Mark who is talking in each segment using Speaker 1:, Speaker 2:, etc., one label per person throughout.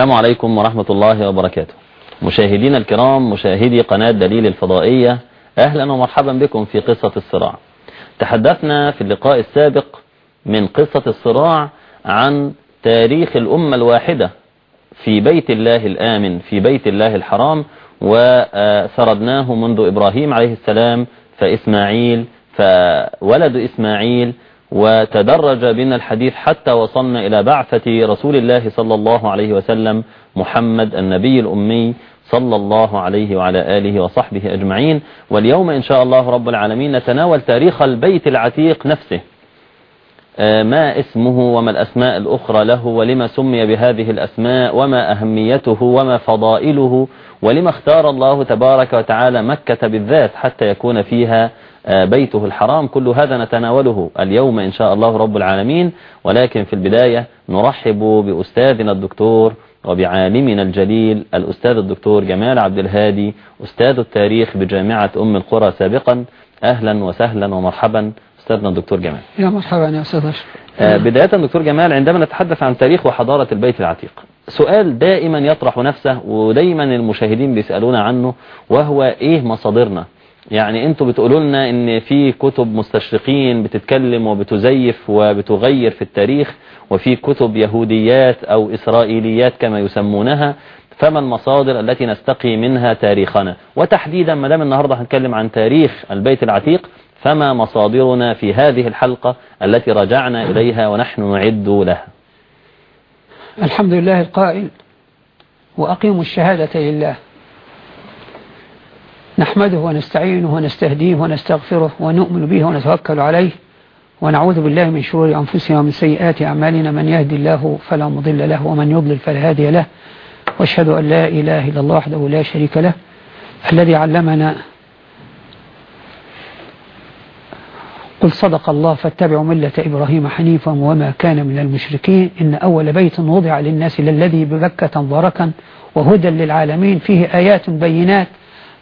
Speaker 1: السلام عليكم ورحمة الله وبركاته. مشاهدينا الكرام مشاهدي قناة دليل الفضائية أهلا ومرحبا بكم في قصة الصراع. تحدثنا في اللقاء السابق من قصة الصراع عن تاريخ الأمة الواحدة في بيت الله الآمن في بيت الله الحرام وسردناه منذ إبراهيم عليه السلام فإسماعيل فولد إسماعيل وتدرج بنا الحديث حتى وصلنا إلى بعثة رسول الله صلى الله عليه وسلم محمد النبي الأمي صلى الله عليه وعلى آله وصحبه أجمعين. واليوم إن شاء الله رب العالمين نتناول تاريخ البيت العتيق نفسه. ما اسمه وما الأسماء الأخرى له ولما سمي بهذه الأسماء وما أهميته وما فضائله ولما اختار الله تبارك وتعالى مكة بالذات حتى يكون فيها بيته الحرام كل هذا نتناوله اليوم إن شاء الله رب العالمين. ولكن في البداية نرحب بأستاذنا الدكتور وبعالمنا الجليل الأستاذ الدكتور جمال عبد الهادي أستاذ التاريخ بجامعة أم القرى سابقا. أهلا وسهلا ومرحبا. أستاذنا الدكتور جمال.
Speaker 2: يا مرحبا يا أستاذ
Speaker 1: بداية دكتور جمال عندما نتحدث عن تاريخ وحضارة البيت العتيق سؤال دائما يطرح نفسه ودايما المشاهدين بيسألون عنه وهو إيه مصادرنا؟ يعني أنتوا بتقولوا لنا إن في كتب مستشرقين بتتكلم وبتزيف وبتغير في التاريخ وفي كتب يهوديات أو إسرائيليات كما يسمونها فما المصادر التي نستقي منها تاريخنا؟ وتحديدا ما دام النهارده هنتكلم عن تاريخ البيت العتيق فما مصادرنا في هذه الحلقة التي رجعنا إليها ونحن نعد لها؟
Speaker 2: الحمد لله القائل وأقيموا الشهادة لله. نحمده ونستعينه ونستهديه ونستغفره ونؤمن به ونتوكل عليه ونعوذ بالله من شرور أنفسنا ومن سيئات أعمالنا. من يهدي الله فلا مضل له ومن يضلل فلا هادي له. وأشهد أن لا إله إلا الله وحده لا شريك له الذي علمنا. قل صدق الله فاتبعوا ملة إبراهيم حنيفا وما كان من المشركين. إن أول بيت وضع للناس للذي ببكة مباركا وهدى للعالمين. فيه آيات بينات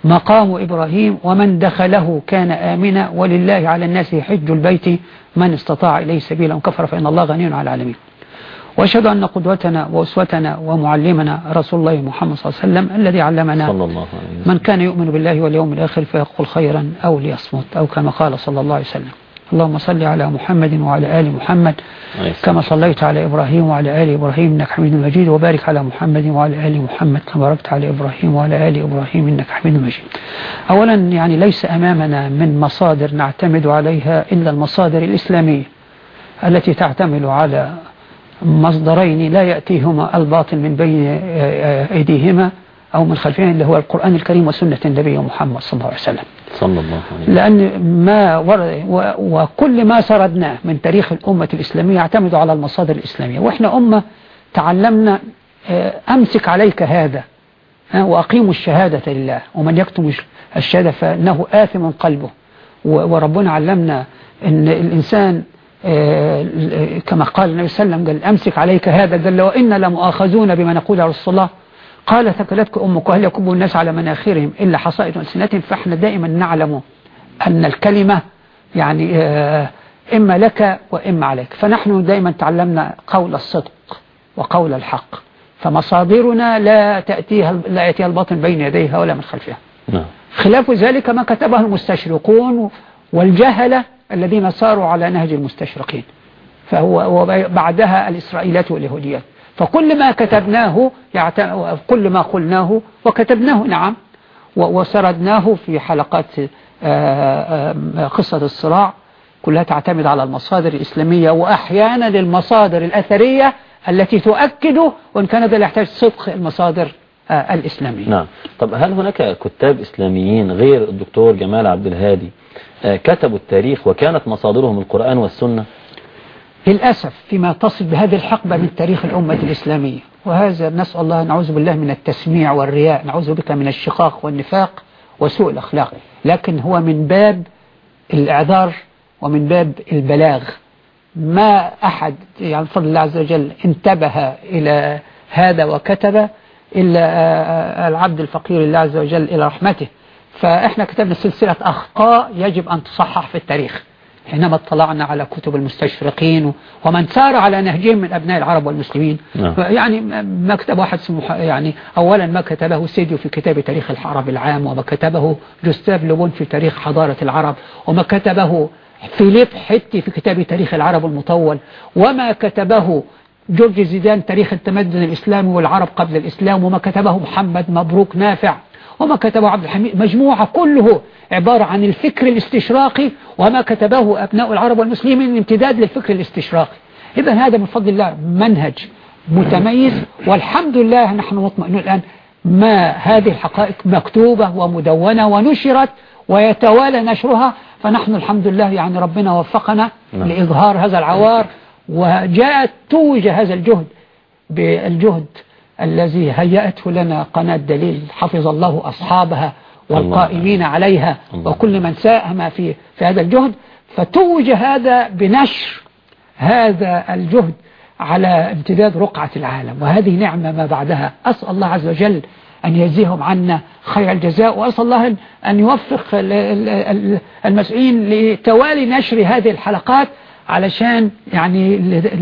Speaker 2: مقام إبراهيم ومن دخله كان آمنا ولله على الناس حج البيت من استطاع إليه سبيلا وكفر فإن الله غني على العالمين. وأشهد أن قدوتنا وأسوتنا ومعلمنا رسول الله محمد صلى الله عليه وسلم الذي علمنا
Speaker 1: صلى الله عليه وسلم.
Speaker 2: من كان يؤمن بالله واليوم الآخر فيقول خيرا أو ليصمت أو كما قال صلى الله عليه وسلم. اللهم صل على محمد وعلى آل محمد كما صليت على إبراهيم وعلى آل إبراهيم إنك حميد مجيد وبارك على محمد وعلى آل محمد كما باركت على إبراهيم وعلى آل إبراهيم إنك حميد مجيد. أولا يعني ليس أمامنا من مصادر نعتمد عليها إلا المصادر الإسلامية التي تعتمد على مصدرين لا يأتيهما الباطل من بين أيديهما. أو من خلفهم اللي هو القرآن الكريم وسنة النبي محمد صلى الله عليه وسلم.
Speaker 1: صلى الله عليه وسلم.
Speaker 2: لأن ما ورد وكل ما سردناه من تاريخ الأمة الإسلامية يعتمد على المصادر الإسلامية. وإحنا أمة تعلمنا أمسك عليك هذا وأقيموا الشهادة لله. ومن يكتم الشهادة فإنه آثم قلبه. وربنا علمنا أن الإنسان كما قال النبي صلى الله عليه وسلم قال أمسك عليك هذا قال وإن لمؤاخذون بما نقول يا رسول الله قال ثكلتك أمك وهل يكب الناس على مناخرهم إلا حصائد ألسنتهم فإحنا دائما نعلم أن الكلمة يعني إما لك وإما عليك. فنحن دائما تعلمنا قول الصدق وقول الحق. فمصادرنا لا تأتيها لا يأتيها الباطن بين يديها ولا من خلفها.
Speaker 1: نعم.
Speaker 2: خلاف ذلك ما كتبه المستشرقون والجهلة الذين ساروا على نهج المستشرقين. فهو وبعدها الإسرائيلات واليهوديات. فكل ما كتبناه كل ما قلناه وكتبناه نعم. وسردناه في حلقات قصة الصراع كلها تعتمد على المصادر الإسلامية وأحيانا المصادر الأثرية التي تؤكد وإن كان ذا يحتاج صدق المصادر الإسلامية.
Speaker 1: نعم. طب هل هناك كتاب إسلاميين غير الدكتور جمال عبد الهادي كتبوا التاريخ وكانت مصادرهم القرآن والسنة؟
Speaker 2: للأسف فيما تصل بهذه الحقبة من تاريخ الأمة الإسلامية. وهذا نسأل الله نعوذ بالله من التسميع والرياء نعوذ بك من الشقاق والنفاق وسوء الأخلاق. لكن هو من باب الإعذار ومن باب البلاغ. ما أحد يعني بفضل الله عز وجل انتبه إلى هذا وكتب إلا العبد الفقير الله عز وجل إلى رحمته. فإحنا كتبنا سلسلة أخطاء يجب أن تصحح في التاريخ. حينما اطلعنا على كتب المستشرقين ومن سار على نهجهم من أبناء العرب والمسلمين
Speaker 1: نعم.
Speaker 2: يعني ما كتب واحد اسمه يعني أولا ما كتبه سيديو في كتاب تاريخ العرب العام وما كتبه جوستاف لوبون في تاريخ حضارة العرب وما كتبه فيليب حتي في كتاب تاريخ العرب المطول وما كتبه جورج زيدان تاريخ التمدن الإسلامي والعرب قبل الإسلام وما كتبه محمد مبروك نافع وما كتبه عبد الحميد مجموعة كله عبارة عن الفكر الاستشراقي وما كتبه أبناء العرب والمسلمين امتداد للفكر الاستشراقي إذا هذا من فضل الله منهج متميز والحمد لله نحن مطمئنون الآن ما هذه الحقائق مكتوبة ومدونة ونشرت ويتوالى نشرها فنحن الحمد لله يعني ربنا وفقنا
Speaker 1: نعم.
Speaker 2: لإظهار هذا العوار وجاءت توج هذا الجهد بالجهد الذي هيأته لنا قناة دليل حفظ الله أصحابها والقائمين عليها. وكل من ساهم في في هذا الجهد. فتوج هذا بنشر هذا الجهد على امتداد رقعة العالم. وهذه نعمة ما بعدها. أسأل الله عز وجل أن يجزيهم عنا خير الجزاء وأسأل الله أن يوفق ال- ال- ال- المسؤولين لتوالي نشر هذه الحلقات علشان يعني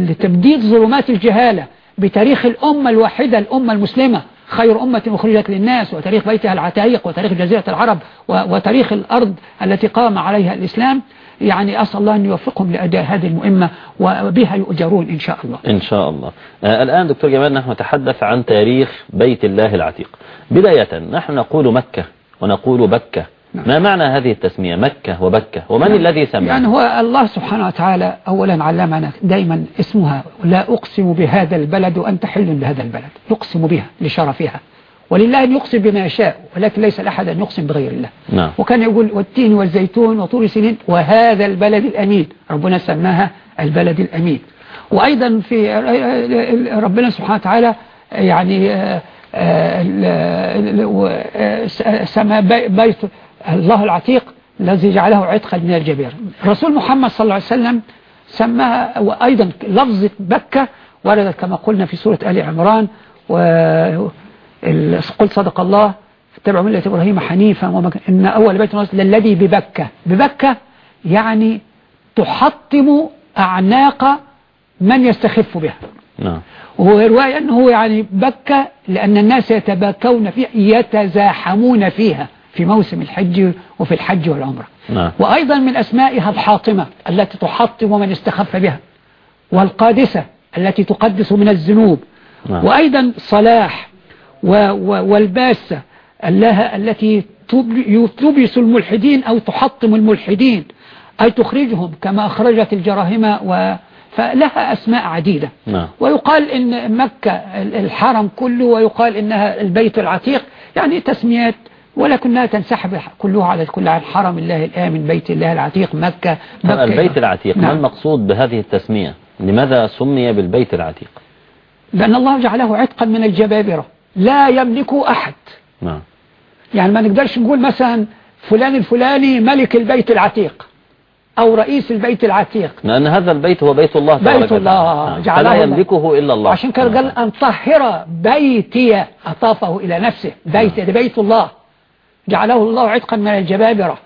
Speaker 2: لتمديد ظلمات الجهالة. بتاريخ الأمة الواحدة الأمة المسلمة خير أمة أخرجت للناس وتاريخ بيتها العتايق وتاريخ جزيرة العرب وتاريخ الأرض التي قام عليها الإسلام. يعني أسأل الله أن يوفقهم لأداء هذه المهمة وبها يؤجرون إن شاء الله.
Speaker 1: إن شاء الله. آه الآن دكتور جمال نحن نتحدث عن تاريخ بيت الله العتيق. بداية نحن نقول مكة ونقول بكة. ما معنى هذه التسمية؟ مكة وبكة. ومن
Speaker 2: يعني-
Speaker 1: الذي سمى
Speaker 2: يعني هو الله سبحانه وتعالى أولا علمنا دايما اسمها لا أقسم بهذا البلد وأنت حل بهذا البلد. يقسم بها لشرفها ولله أن يقسم بما يشاء ولكن ليس لأحد أن يقسم بغير الله.
Speaker 1: نعم.
Speaker 2: وكان يقول والتين والزيتون وطور سنين وهذا البلد الأمين. ربنا سماها البلد الأمين. وأيضا في ربنا سبحانه وتعالى يعني آه، آه، آه، بي- بيت الله العتيق الذي جعله عتقا من الجبير. الرسول محمد صلى الله عليه وسلم سماها وأيضا لفظة بكة وردت كما قلنا في سورة آل عمران و ال- قل صدق الله اتبعوا ملة إبراهيم حنيفا وما إن أول بيت نصر للذي ببكة. ببكة يعني تحطم أعناق من يستخف بها.
Speaker 1: نعم.
Speaker 2: وهو رواية أنه يعني بكة لأن الناس يتباكون فيها يتزاحمون فيها. في موسم الحج وفي الحج والعمرة.
Speaker 1: نعم.
Speaker 2: وأيضا من أسمائها الحاطمة التي تحطم من استخف بها والقادسة التي تقدس من الذنوب.
Speaker 1: نعم.
Speaker 2: وأيضا صلاح و و والباسة التي تب- تبس الملحدين أو تحطم الملحدين أي تخرجهم كما أخرجت الجراهمة و فلها أسماء عديدة.
Speaker 1: نعم.
Speaker 2: ويقال إن مكة الحرم كله ويقال إنها البيت العتيق يعني تسميات ولكنها تنسحب كلها على كل عن حرم الله الآمن بيت الله العتيق مكة, مكة.
Speaker 1: البيت العتيق. ما
Speaker 2: نعم.
Speaker 1: المقصود بهذه التسمية؟ لماذا سمي بالبيت العتيق؟
Speaker 2: لأن الله جعله عتقا من الجبابرة. لا يملكه أحد.
Speaker 1: نعم.
Speaker 2: يعني ما نقدرش نقول مثلا فلان الفلاني ملك البيت العتيق أو رئيس البيت العتيق.
Speaker 1: لأن هذا البيت هو بيت الله
Speaker 2: بيت الله.
Speaker 1: نعم.
Speaker 2: جعله
Speaker 1: فلا. يملكه إلا الله.
Speaker 2: عشان كده قال أن طهر بيتي أضافه إلى نفسه. بيتي ده بيت الله. جعله الله عتقا من الجبابرة.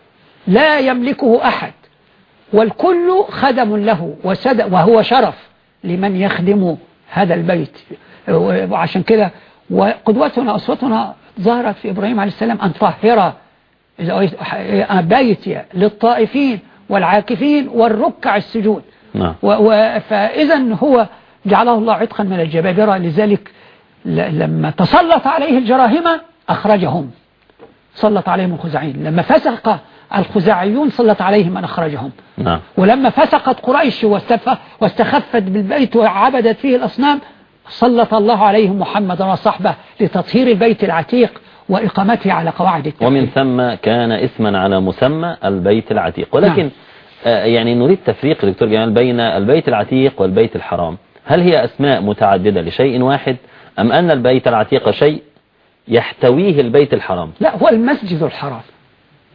Speaker 2: لا يملكه أحد. والكل خدم له وسد وهو شرف لمن يخدم هذا البيت. وعشان كده وقدوتنا أسوتنا ظهرت في إبراهيم عليه السلام أن طهر بيتي للطائفين والعاكفين والركع السجود.
Speaker 1: نعم.
Speaker 2: فإذا هو جعله الله عتقا من الجبابرة. لذلك لما تسلط عليه الجراهمة أخرجهم. سلط عليهم الخزاعين لما فسق الخزاعيون سلط عليهم من أخرجهم.
Speaker 1: نعم.
Speaker 2: ولما فسقت قريش واستخفت بالبيت وعبدت فيه الأصنام سلط الله عليهم محمدا وصحبه لتطهير البيت العتيق وإقامته على قواعد التوحيد
Speaker 1: ومن ثم كان اسما على مسمى البيت العتيق. ولكن
Speaker 2: نعم.
Speaker 1: آه، يعني نريد تفريق دكتور جمال بين البيت العتيق والبيت الحرام. هل هي أسماء متعددة لشيء واحد أم أن البيت العتيق شيء يحتويه البيت الحرام.
Speaker 2: لا هو المسجد الحرام.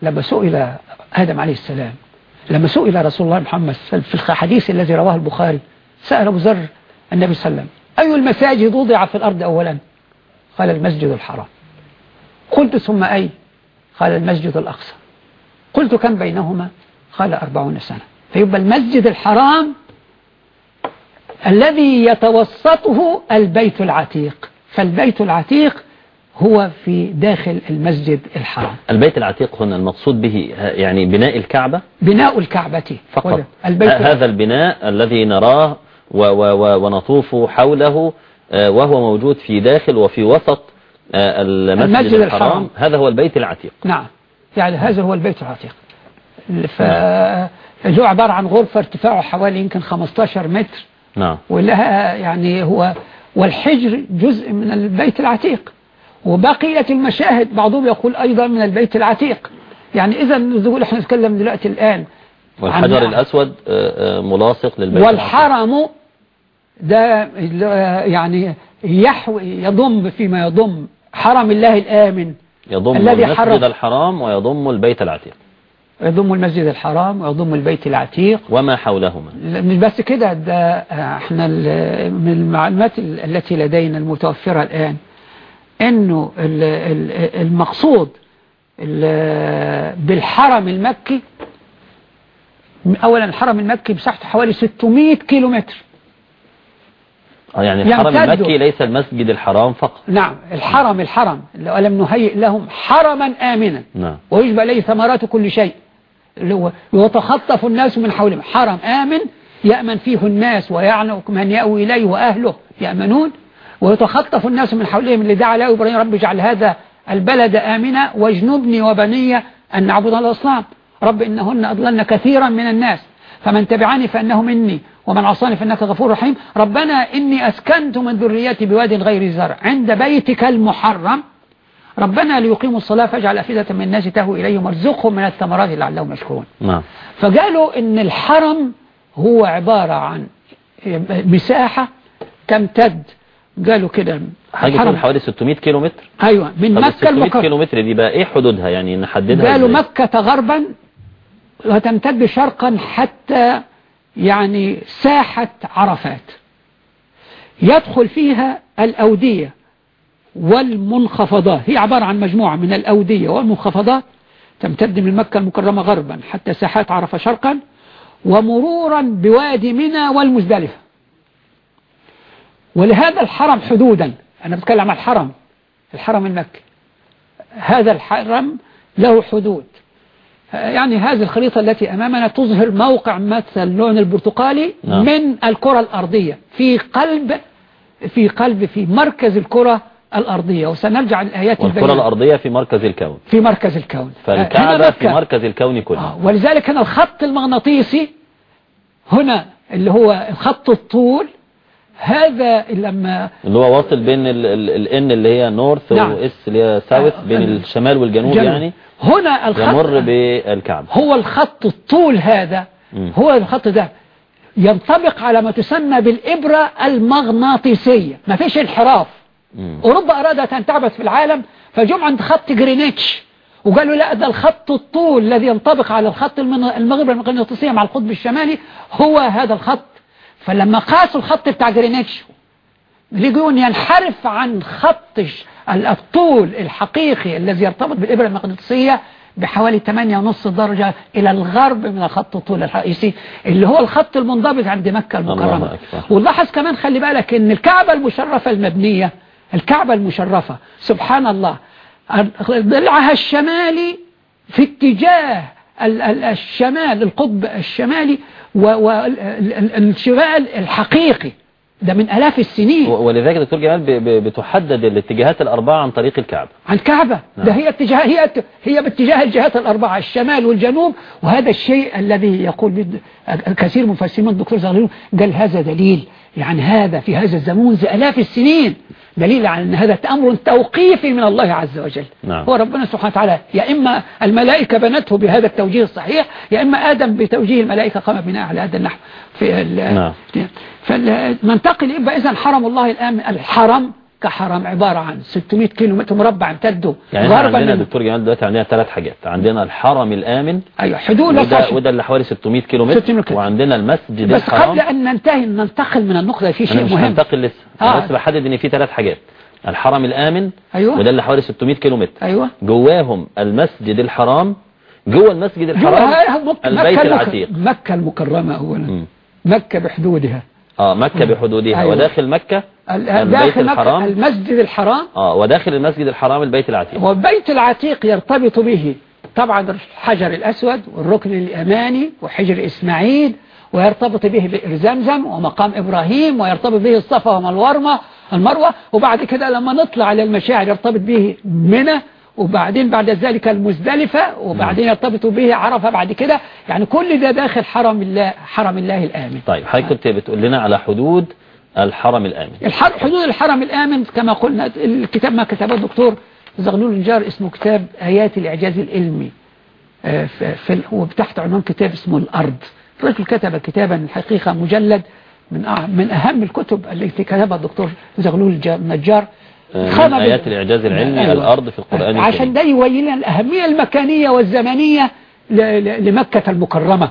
Speaker 2: لما سئل آدم عليه السلام لما سئل رسول الله محمد في الحديث الذي رواه البخاري سأل أبو ذر النبي صلى الله عليه وسلم أي المساجد وضع في الأرض أولا؟ قال المسجد الحرام. قلت ثم أي قال المسجد الأقصى. قلت كم بينهما؟ قال أربعون سنة. فيبقى المسجد الحرام الذي يتوسطه البيت العتيق. فالبيت العتيق هو في داخل المسجد الحرام.
Speaker 1: البيت العتيق هنا المقصود به يعني بناء الكعبة؟
Speaker 2: بناء الكعبة.
Speaker 1: فقط.
Speaker 2: البيت
Speaker 1: هذا البناء الذي نراه و و ونطوف حوله آه، وهو موجود في داخل وفي وسط آه، المسجد, المسجد الحرام, الحرام. هذا هو البيت العتيق.
Speaker 2: نعم. يعني هذا هو البيت العتيق. فهو عبارة عن غرفة ارتفاعه حوالي يمكن 15 متر.
Speaker 1: نعم.
Speaker 2: ولها يعني هو والحجر جزء من البيت العتيق. وبقية المشاهد بعضهم يقول أيضا من البيت العتيق. يعني إذا نقول إحنا نتكلم دلوقتي الآن
Speaker 1: والحجر الأسود آه، آه، ملاصق للبيت
Speaker 2: والحرم ده يعني يحوي يضم فيما يضم حرم الله الآمن
Speaker 1: يضم الذي المسجد الحرام ويضم البيت العتيق.
Speaker 2: يضم المسجد الحرام ويضم البيت العتيق.
Speaker 1: وما حولهما.
Speaker 2: مش بس كده ده إحنا من المعلومات التي لدينا المتوفرة الآن. إنه المقصود بالحرم المكي اولا الحرم المكي مساحته حوالي 600 كيلو متر
Speaker 1: آه، يعني الحرم المكي ليس المسجد الحرام فقط.
Speaker 2: نعم الحرم الحرم. ولم نهيئ لهم حرما آمنا.
Speaker 1: نعم.
Speaker 2: ويشبه إليه ثمرات كل شيء. ويتخطف الناس من حولهم. حرم آمن يأمن فيه الناس ويعنق من يأوي إليه وأهله. يأمنون. ويتخطف الناس من حولهم اللي دعا له إبراهيم رب اجعل هذا البلد آمنا واجنبني وبني أن نعبد الأصنام رب إنهن أضللن كثيرا من الناس. فمن تبعني فأنه مني ومن عصاني فإنك غفور رحيم. ربنا إني أسكنت من ذريتي بواد غير زرع. عند بيتك المحرم. ربنا ليقيموا الصلاة فاجعل أفئدة من الناس تهوي إليهم وارزقهم من الثمرات لعلهم يشكرون.
Speaker 1: نعم.
Speaker 2: فقالوا إن الحرم هو عبارة عن مساحة تمتد قالوا كده.
Speaker 1: حاجة حوالي 600 كيلو متر
Speaker 2: أيوة من مكة
Speaker 1: 600 كيلو متر دي بقى إيه حدودها؟ يعني نحددها
Speaker 2: قالوا إزاي؟ مكة غربا وتمتد شرقا حتى يعني ساحة عرفات. يدخل فيها الأودية والمنخفضات. هي عبارة عن مجموعة من الأودية والمنخفضات. تمتد من مكة المكرمة غربا حتى ساحات عرفة شرقا ومرورا بوادي منى والمزدلفة. ولهذا الحرم حدودا. أنا بتكلم عن الحرم. الحرم المكي هذا الحرم له حدود. يعني هذه الخريطة التي أمامنا تظهر موقع مثل اللون البرتقالي نعم. من الكرة الأرضية. في قلب في قلب في مركز الكرة الأرضية. وسنرجع للآيات
Speaker 1: والكرة الأرضية في مركز الكون.
Speaker 2: في مركز الكون.
Speaker 1: فالكعبة في مركز الكون كله. آه
Speaker 2: ولذلك هنا الخط المغناطيسي هنا اللي هو خط الطول هذا لما
Speaker 1: اللي هو واصل بين الان اللي هي نورث نعم. واس اللي هي ساوث آه بين الشمال والجنوب جنوب. يعني
Speaker 2: هنا الخط
Speaker 1: يمر بالكعبة
Speaker 2: هو الخط الطول هذا م. هو الخط ده ينطبق على ما تسمى بالإبرة المغناطيسية ما فيش انحراف. أوروبا أرادت أن تعبث في العالم فجم عند خط جرينيتش وقالوا لا ده الخط الطول الذي ينطبق على الخط المغرب المغناطيسية مع القطب الشمالي هو هذا الخط فلما قاسوا الخط بتاع جرينيتش لقوا ينحرف عن خط الطول الحقيقي الذي يرتبط بالإبرة المغناطيسية بحوالي 8.5 درجة إلى الغرب من الخط الطول الرئيسي اللي هو الخط المنضبط عند مكة المكرمة. ولاحظ كمان خلي بالك إن الكعبة المشرفة المبنية الكعبة المشرفة سبحان الله ضلعها الشمالي في اتجاه الشمال القطب الشمالي والانشغال الحقيقي. ده من آلاف السنين.
Speaker 1: ولذلك دكتور جمال بتحدد الاتجاهات الأربعة عن طريق الكعبة.
Speaker 2: عن الكعبة. نعم. ده هي اتجاه هي هي باتجاه الجهات الأربعة الشمال والجنوب. وهذا الشيء الذي يقول كثير من المفسرين الدكتور زغلول قال هذا دليل يعني هذا في هذا الزمون آلاف السنين. دليل على أن هذا أمر توقيفي من الله عز وجل
Speaker 1: نعم.
Speaker 2: هو ربنا سبحانه وتعالى يا إما الملائكة بنته بهذا التوجيه الصحيح يا إما آدم بتوجيه الملائكة قام بناء على هذا النحو في
Speaker 1: نعم.
Speaker 2: فننتقل إذا حرم الله الآن الحرم كحرم عبارة عن 600 كيلو متر مربع امتدوا.
Speaker 1: يعني غربا عندنا دكتور جمال دلوقتي عندنا ثلاث حاجات. عندنا الحرم الآمن
Speaker 2: أيوة حدود
Speaker 1: وده, وده اللي حوالي 600 كيلو متر, 600 كيلو. وعندنا المسجد
Speaker 2: بس الحرام. قبل أن ننتهي ننتقل من النقطة في شيء مهم.
Speaker 1: ننتقل لسه. آه. بس بحدد إن في ثلاث حاجات. الحرم الآمن
Speaker 2: أيوة.
Speaker 1: وده اللي حوالي 600 كيلو متر.
Speaker 2: أيوة.
Speaker 1: جواهم المسجد الحرام. جوه المسجد الحرام البيت
Speaker 2: مكة
Speaker 1: العتيق.
Speaker 2: مكة المكرمة أولا.
Speaker 1: مم.
Speaker 2: مكة بحدودها.
Speaker 1: آه مكة بحدودها.
Speaker 2: أيوة.
Speaker 1: وداخل مكة
Speaker 2: داخل
Speaker 1: الحرام؟
Speaker 2: المسجد الحرام.
Speaker 1: آه وداخل المسجد الحرام البيت العتيق.
Speaker 2: والبيت العتيق يرتبط به طبعا الحجر الأسود والركن اليماني وحجر إسماعيل ويرتبط به بئر زمزم ومقام إبراهيم ويرتبط به الصفا والمروة المروة. وبعد كده لما نطلع على المشاعر يرتبط به منى وبعدين بعد ذلك المزدلفة وبعدين يرتبط به عرفة بعد كده. يعني كل ده داخل حرم الله حرم الله الآمن.
Speaker 1: طيب حضرتك كنت بتقول لنا على حدود الحرم الآمن.
Speaker 2: الحر حدود الحرم الآمن كما قلنا الكتاب ما كتبه الدكتور زغلول النجار اسمه كتاب آيات الإعجاز العلمي آه، في في- هو تحت عنوان كتاب اسمه الأرض. الرجل كتب كتابا الحقيقة مجلد من من أهم الكتب التي كتبها الدكتور زغلول النجار.
Speaker 1: آه، من آيات الإعجاز العلمي
Speaker 2: أيوة.
Speaker 1: الأرض في القرآن
Speaker 2: عشان ده يبين لنا الأهمية المكانية والزمنية لمكة المكرمة.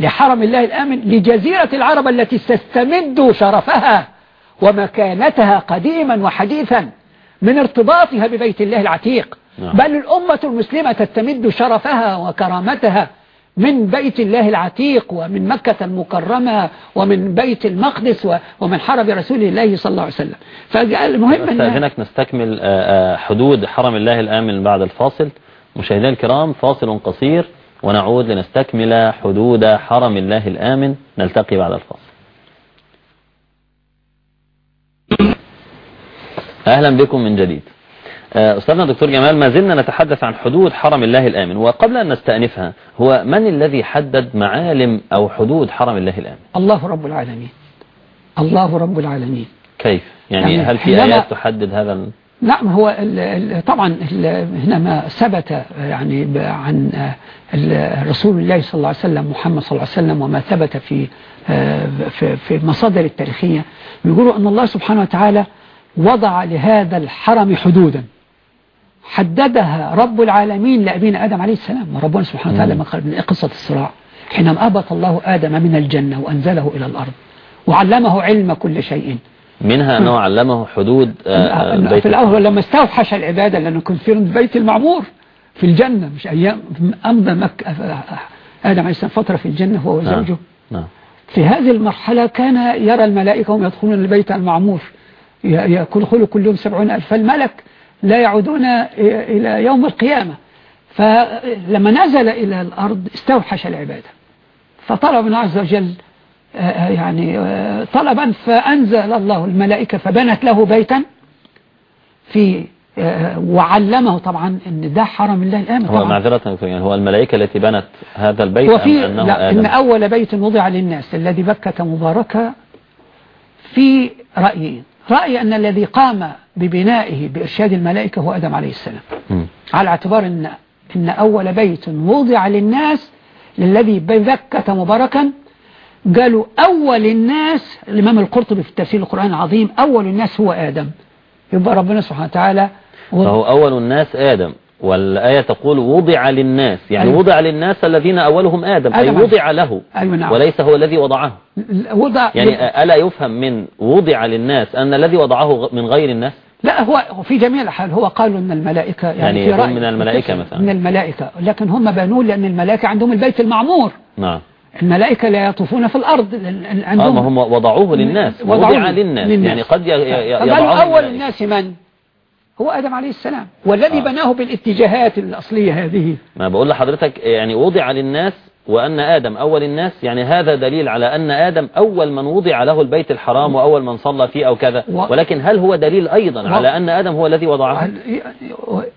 Speaker 2: لحرم الله الآمن لجزيرة العرب التي تستمد شرفها ومكانتها قديما وحديثا من ارتباطها ببيت الله العتيق.
Speaker 1: نعم.
Speaker 2: بل الأمة المسلمة تستمد شرفها وكرامتها من بيت الله العتيق ومن مكة المكرمة ومن بيت المقدس ومن حرم رسول الله صلى الله عليه وسلم. فالمهم
Speaker 1: استأذنك نستكمل آه، آه، حدود حرم الله الآمن بعد الفاصل. مشاهدينا الكرام فاصل قصير. ونعود لنستكمل حدود حرم الله الآمن. نلتقي بعد الفاصل. أهلا بكم من جديد. آه، أستاذنا دكتور جمال ما زلنا نتحدث عن حدود حرم الله الآمن وقبل أن نستأنفها هو من الذي حدد معالم أو حدود حرم الله الآمن؟
Speaker 2: الله رب العالمين. الله رب العالمين.
Speaker 1: كيف؟ يعني,
Speaker 2: يعني
Speaker 1: هل في آيات تحدد هذا
Speaker 2: نعم هو ال ال طبعا ال هنا ما ثبت يعني عن رسول الله صلى الله عليه وسلم محمد صلى الله عليه وسلم وما ثبت في آه، في في المصادر التاريخية. بيقولوا أن الله سبحانه وتعالى وضع لهذا الحرم حدودا. حددها رب العالمين لأبينا آدم عليه السلام. وربنا سبحانه وتعالى قال من قصة الصراع. حينما أبط الله آدم من الجنة وأنزله إلى الأرض وعلمه علم كل شيء.
Speaker 1: منها أنه علمه حدود آه، آه،
Speaker 2: أن
Speaker 1: بيت
Speaker 2: في الأول لما استوحش العبادة لأنه كنت في البيت المعمور في الجنة مش أيام أمضى مكة آدم عليه السلام فترة في الجنة هو
Speaker 1: نعم.
Speaker 2: وزوجه.
Speaker 1: نعم
Speaker 2: في هذه المرحلة كان يرى الملائكة هم يدخلون البيت المعمور. يدخلوا كل يوم سبعون ألف فالملك لا يعودون إلى يوم القيامة. فلما نزل إلى الأرض استوحش العبادة. فطلب من عز وجل آه، آه، يعني آه، طلبا فأنزل الله الملائكة فبنت له بيتا في آه، وعلمه طبعا إن ده حرم الله الآمن
Speaker 1: هو معذرة يعني هو الملائكة التي بنت هذا البيت
Speaker 2: وفي
Speaker 1: أم أنه
Speaker 2: لا
Speaker 1: آدم؟
Speaker 2: إن أول بيت وضع للناس الذي بكة مباركة في رأيين رأي أن الذي قام ببنائه بإرشاد الملائكة هو آدم عليه السلام.
Speaker 1: مم.
Speaker 2: على اعتبار أن, إن أول بيت وضع للناس للذي ببكة مباركا قالوا أول الناس الإمام القرطبي في تفسير القرآن العظيم أول الناس هو آدم. يبقى ربنا سبحانه وتعالى
Speaker 1: فهو أول الناس آدم. والآية تقول وضع للناس يعني
Speaker 2: أيوة.
Speaker 1: وضع للناس الذين أولهم آدم أي
Speaker 2: آدم.
Speaker 1: وضع له
Speaker 2: أيوة نعم.
Speaker 1: وليس هو الذي وضعه.
Speaker 2: وضع
Speaker 1: يعني ألا يفهم من وضع للناس أن الذي وضعه من غير الناس؟
Speaker 2: لا هو في جميع الحال هو قالوا إن الملائكة يعني,
Speaker 1: يعني
Speaker 2: في
Speaker 1: هم من الملائكة مثلا.
Speaker 2: من الملائكة. لكن هم بنوا لأن الملائكة عندهم البيت المعمور.
Speaker 1: نعم.
Speaker 2: الملائكة لا يطوفون في الأرض
Speaker 1: آه
Speaker 2: عندهم
Speaker 1: ما هم وضعوه للناس
Speaker 2: وضعوه
Speaker 1: وضع للناس,
Speaker 2: للناس.
Speaker 1: يعني قد ي- ي- ي-
Speaker 2: فقالوا
Speaker 1: يضعه
Speaker 2: أول. الناس من هو آدم عليه السلام والذي
Speaker 1: آه.
Speaker 2: بناه بالاتجاهات الأصلية هذه
Speaker 1: ما بقول لحضرتك يعني وضع للناس وأن آدم أول الناس يعني هذا دليل على أن آدم أول من وضع له البيت الحرام وأول من صلى فيه أو كذا. ولكن هل هو دليل أيضا على أن آدم هو الذي وضعه؟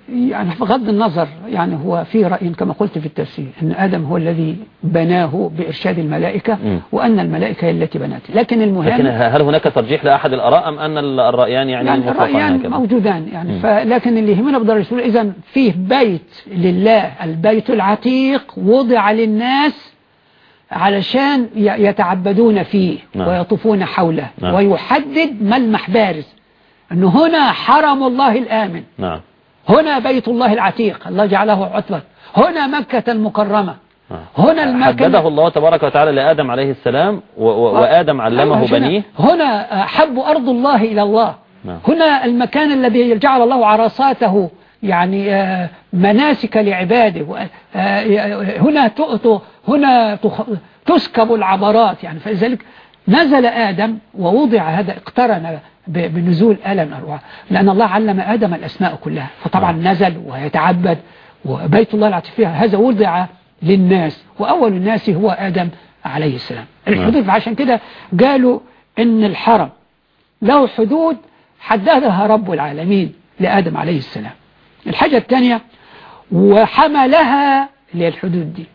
Speaker 2: يعني بغض النظر يعني هو في رأي كما قلت في التفسير أن آدم هو الذي بناه بإرشاد الملائكة. وأن الملائكة هي التي بنته. لكن المهم
Speaker 1: لكن هل هناك ترجيح لأحد الآراء أم أن الرأيان يعني,
Speaker 2: يعني الرأيان
Speaker 1: هكذا؟
Speaker 2: موجودان يعني. فلكن اللي يهمنا بدر الرسول إذا فيه بيت لله البيت العتيق وضع للناس علشان ي- يتعبدون فيه
Speaker 1: نعم.
Speaker 2: ويطوفون حوله
Speaker 1: نعم.
Speaker 2: ويحدد ملمح بارز أنه هنا حرم الله الآمن
Speaker 1: نعم
Speaker 2: هنا بيت الله العتيق الله جعله عتبة هنا مكة المكرمة
Speaker 1: نعم.
Speaker 2: هنا المكان
Speaker 1: حدده الله تبارك وتعالى لآدم عليه السلام و و وآدم علمه
Speaker 2: أيوة، هنا-
Speaker 1: بنيه
Speaker 2: هنا حب أرض الله إلى الله
Speaker 1: نعم.
Speaker 2: هنا المكان الذي جعل الله عرصاته يعني آه، مناسك لعباده. و- آه، هنا هنا تسكب العبرات. يعني فلذلك نزل آدم ووضع هذا اقترن بنزول آلم أرواح لأن الله علم آدم الأسماء كلها. فطبعا نزل ويتعبد. وبيت الله العتيق هذا وضع للناس. وأول الناس هو آدم عليه السلام. الحدود عشان كده قالوا إن الحرم له حدود حددها رب العالمين لآدم عليه السلام. الحاجة الثانية وحملها اللي هي الحدود دي.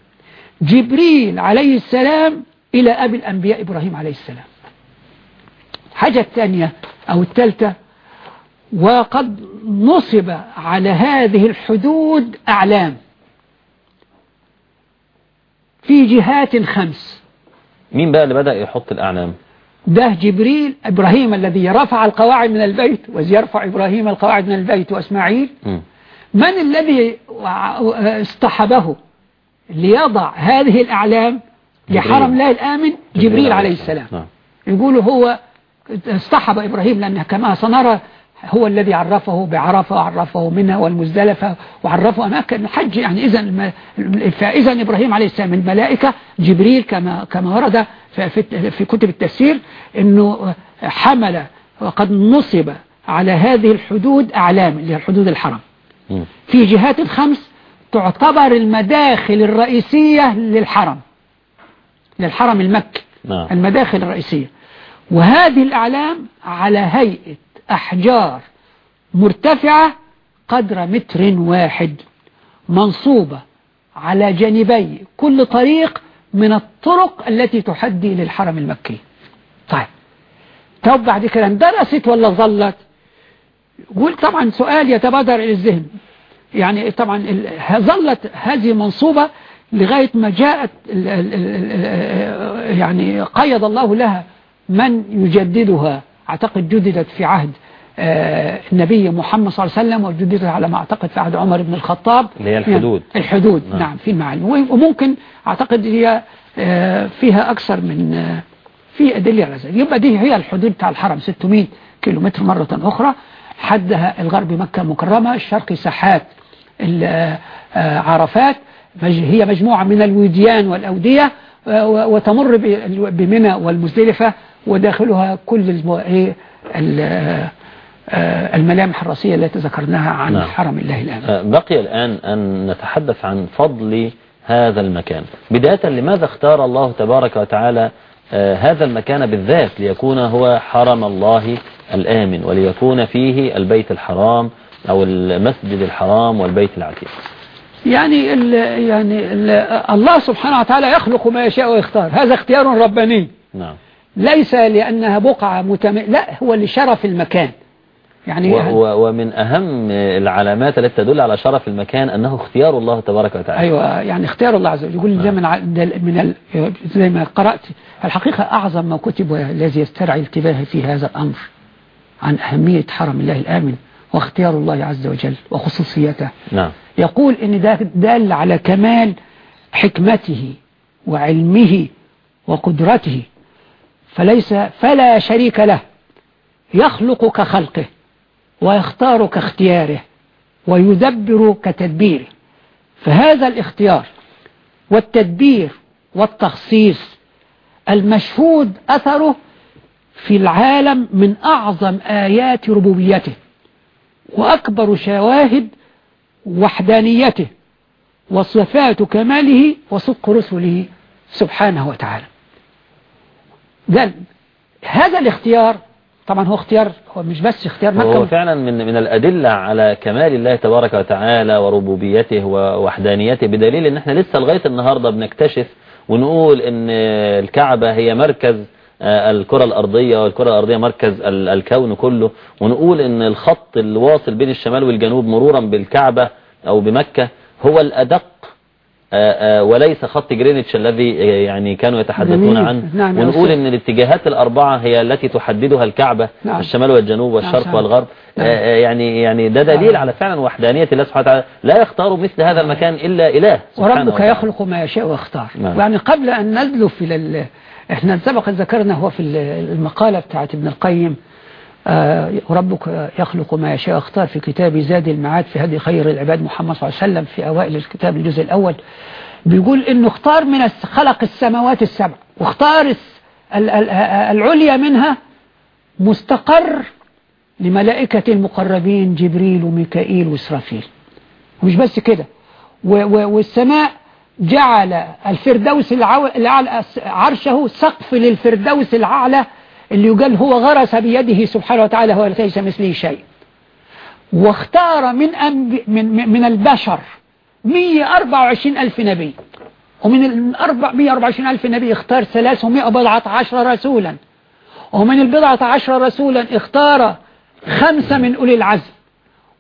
Speaker 2: جبريل عليه السلام إلى أبي الأنبياء إبراهيم عليه السلام. الحاجة الثانية أو الثالثة وقد نصب على هذه الحدود أعلام في جهات خمس.
Speaker 1: مين بقى اللي بدأ يحط الأعلام؟
Speaker 2: ده جبريل إبراهيم الذي رفع القواعد من البيت وإذ يرفع إبراهيم القواعد من البيت وإسماعيل. من الذي اصطحبه ليضع هذه الأعلام لحرم. الله الآمن جبريل عليه السلام
Speaker 1: نعم.
Speaker 2: يقولوا هو اصطحب إبراهيم لأنه كما سنرى هو الذي عرفه بعرفة وعرفه منها والمزدلفة وعرفه أماكن الحج يعني الم- فإذا إبراهيم عليه السلام الملائكة جبريل كما كما ورد في, في, كتب التفسير أنه حمل وقد نصب على هذه الحدود أعلام اللي هي حدود الحرم. في جهات الخمس تعتبر المداخل الرئيسية للحرم للحرم المكي
Speaker 1: نعم.
Speaker 2: المداخل الرئيسية. وهذه الأعلام على هيئة أحجار مرتفعة قدر متر واحد منصوبة على جانبي كل طريق من الطرق التي تحدي للحرم المكي. طيب طب بعد كده اندرست ولا ظلت؟ قول طبعا سؤال يتبادر إلى الذهن. يعني طبعا ظلت هذه منصوبة لغاية ما جاءت ال- ال- ال- ال- يعني قيد الله لها من يجددها. أعتقد جددت في عهد آه، النبي محمد صلى الله عليه وسلم وجددت على ما أعتقد في عهد عمر بن الخطاب.
Speaker 1: اللي هي الحدود.
Speaker 2: يعني الحدود.
Speaker 1: نعم.
Speaker 2: نعم, في المعالم وممكن أعتقد هي آه، فيها أكثر من آه، في أدلة على ذلك. يبقى دي هي الحدود بتاع الحرم 600 كيلو متر مرة أخرى. حدها الغرب مكة مكرمة الشرقي ساحات آه، عرفات هي مجموعة من الوديان والأودية وتمر بمنى والمزدلفة وداخلها كل إيه، آه، الملامح الرئيسية التي ذكرناها عن
Speaker 1: نعم.
Speaker 2: حرم الله الآمن
Speaker 1: آه، بقي الآن أن نتحدث عن فضل هذا المكان بداية لماذا اختار الله تبارك وتعالى هذا المكان بالذات ليكون هو حرم الله الآمن وليكون فيه البيت الحرام أو المسجد الحرام والبيت العتيق.
Speaker 2: يعني ال يعني ال الله سبحانه وتعالى يخلق ما يشاء ويختار. هذا اختيار رباني.
Speaker 1: نعم.
Speaker 2: ليس لأنها بقعة متم... لا هو لشرف المكان. يعني
Speaker 1: و- ومن أهم العلامات التي تدل على شرف المكان أنه اختيار الله تبارك وتعالى.
Speaker 2: أيوة يعني اختيار الله عز وجل. يقول ده من ع- ده من ال... زي ما قرأت الحقيقة أعظم ما كتب والذي يسترعي انتباهي في هذا الأمر. عن أهمية حرم الله الآمن واختيار الله عز وجل وخصوصيته.
Speaker 1: نعم.
Speaker 2: يقول إن ده دال على كمال حكمته وعلمه وقدرته. فليس فلا شريك له. يخلق كخلقه ويختار كاختياره ويدبر كتدبيره. فهذا الاختيار والتدبير والتخصيص المشهود أثره في العالم من أعظم آيات ربوبيته وأكبر شواهد وحدانيته وصفات كماله وصدق رسله سبحانه وتعالى. ده هذا الاختيار طبعا هو اختيار هو مش بس اختيار
Speaker 1: هو
Speaker 2: مكة
Speaker 1: فعلا من من الأدلة على كمال الله تبارك وتعالى وربوبيته ووحدانيته بدليل إن إحنا لسه لغاية النهاردة بنكتشف ونقول إن الكعبة هي مركز الكرة الأرضية والكرة الأرضية مركز ال- الكون كله ونقول إن الخط الواصل بين الشمال والجنوب مرورا بالكعبة أو بمكة هو الأدق آه، آه، وليس خط جرينتش الذي آه، يعني كانوا يتحدثون. عنه
Speaker 2: نعم
Speaker 1: ونقول. إن الاتجاهات الأربعة هي التي تحددها الكعبة
Speaker 2: نعم.
Speaker 1: الشمال والجنوب والشرق
Speaker 2: صحيح.
Speaker 1: والغرب
Speaker 2: نعم.
Speaker 1: آه، آه، يعني يعني ده دليل
Speaker 2: نعم.
Speaker 1: على فعلا وحدانية الله سبحانه وتعالى لا يختار مثل هذا المكان إلا إله سبحانه
Speaker 2: وربك
Speaker 1: وتعالى.
Speaker 2: يخلق ما يشاء ويختار
Speaker 1: نعم.
Speaker 2: يعني قبل أن نزلف إلى ال... إحنا سبق ذكرنا هو في ال- المقالة بتاعت ابن القيم آه، ربك يخلق ما يشاء اختار في كتاب زاد المعاد في هدي خير العباد محمد صلى الله عليه وسلم في أوائل الكتاب الجزء الأول. بيقول إنه اختار من خلق السماوات السبع واختار العليا منها مستقر لملائكة المقربين جبريل وميكائيل وإسرافيل. ومش بس كده. والسماء جعل الفردوس الأعلى عرشه سقف للفردوس الأعلى اللي يقال هو غرس بيده سبحانه وتعالى هو ليس مثله شيء. واختار من, من, من- البشر 124 ألف نبي. ومن ال 124 ألف نبي اختار 300 بضعة عشر رسولا. ومن البضعة عشر رسولا اختار خمسة من أولي العزم.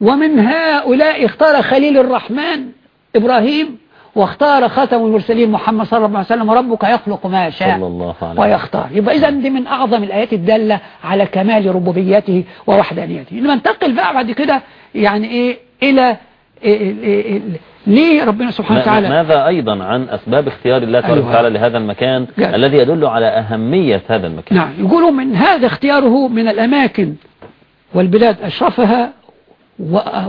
Speaker 2: ومن هؤلاء اختار خليل الرحمن إبراهيم واختار خاتم المرسلين محمد صلى الله عليه وسلم وربك يخلق ما يشاء
Speaker 1: صلى الله عليه
Speaker 2: ويختار. يبقى إذا دي من أعظم الآيات الدالة على كمال ربوبيته ووحدانيته. لما ننتقل بقى بعد كده يعني إيه إلى إيه إيه إيه ليه ربنا سبحانه وتعالى؟
Speaker 1: ماذا أيضا عن أسباب اختيار الله تبارك
Speaker 2: أيوة.
Speaker 1: وتعالى لهذا المكان
Speaker 2: جاء.
Speaker 1: الذي يدل على أهمية هذا المكان.
Speaker 2: نعم. يقولوا من هذا اختياره من الأماكن والبلاد أشرفها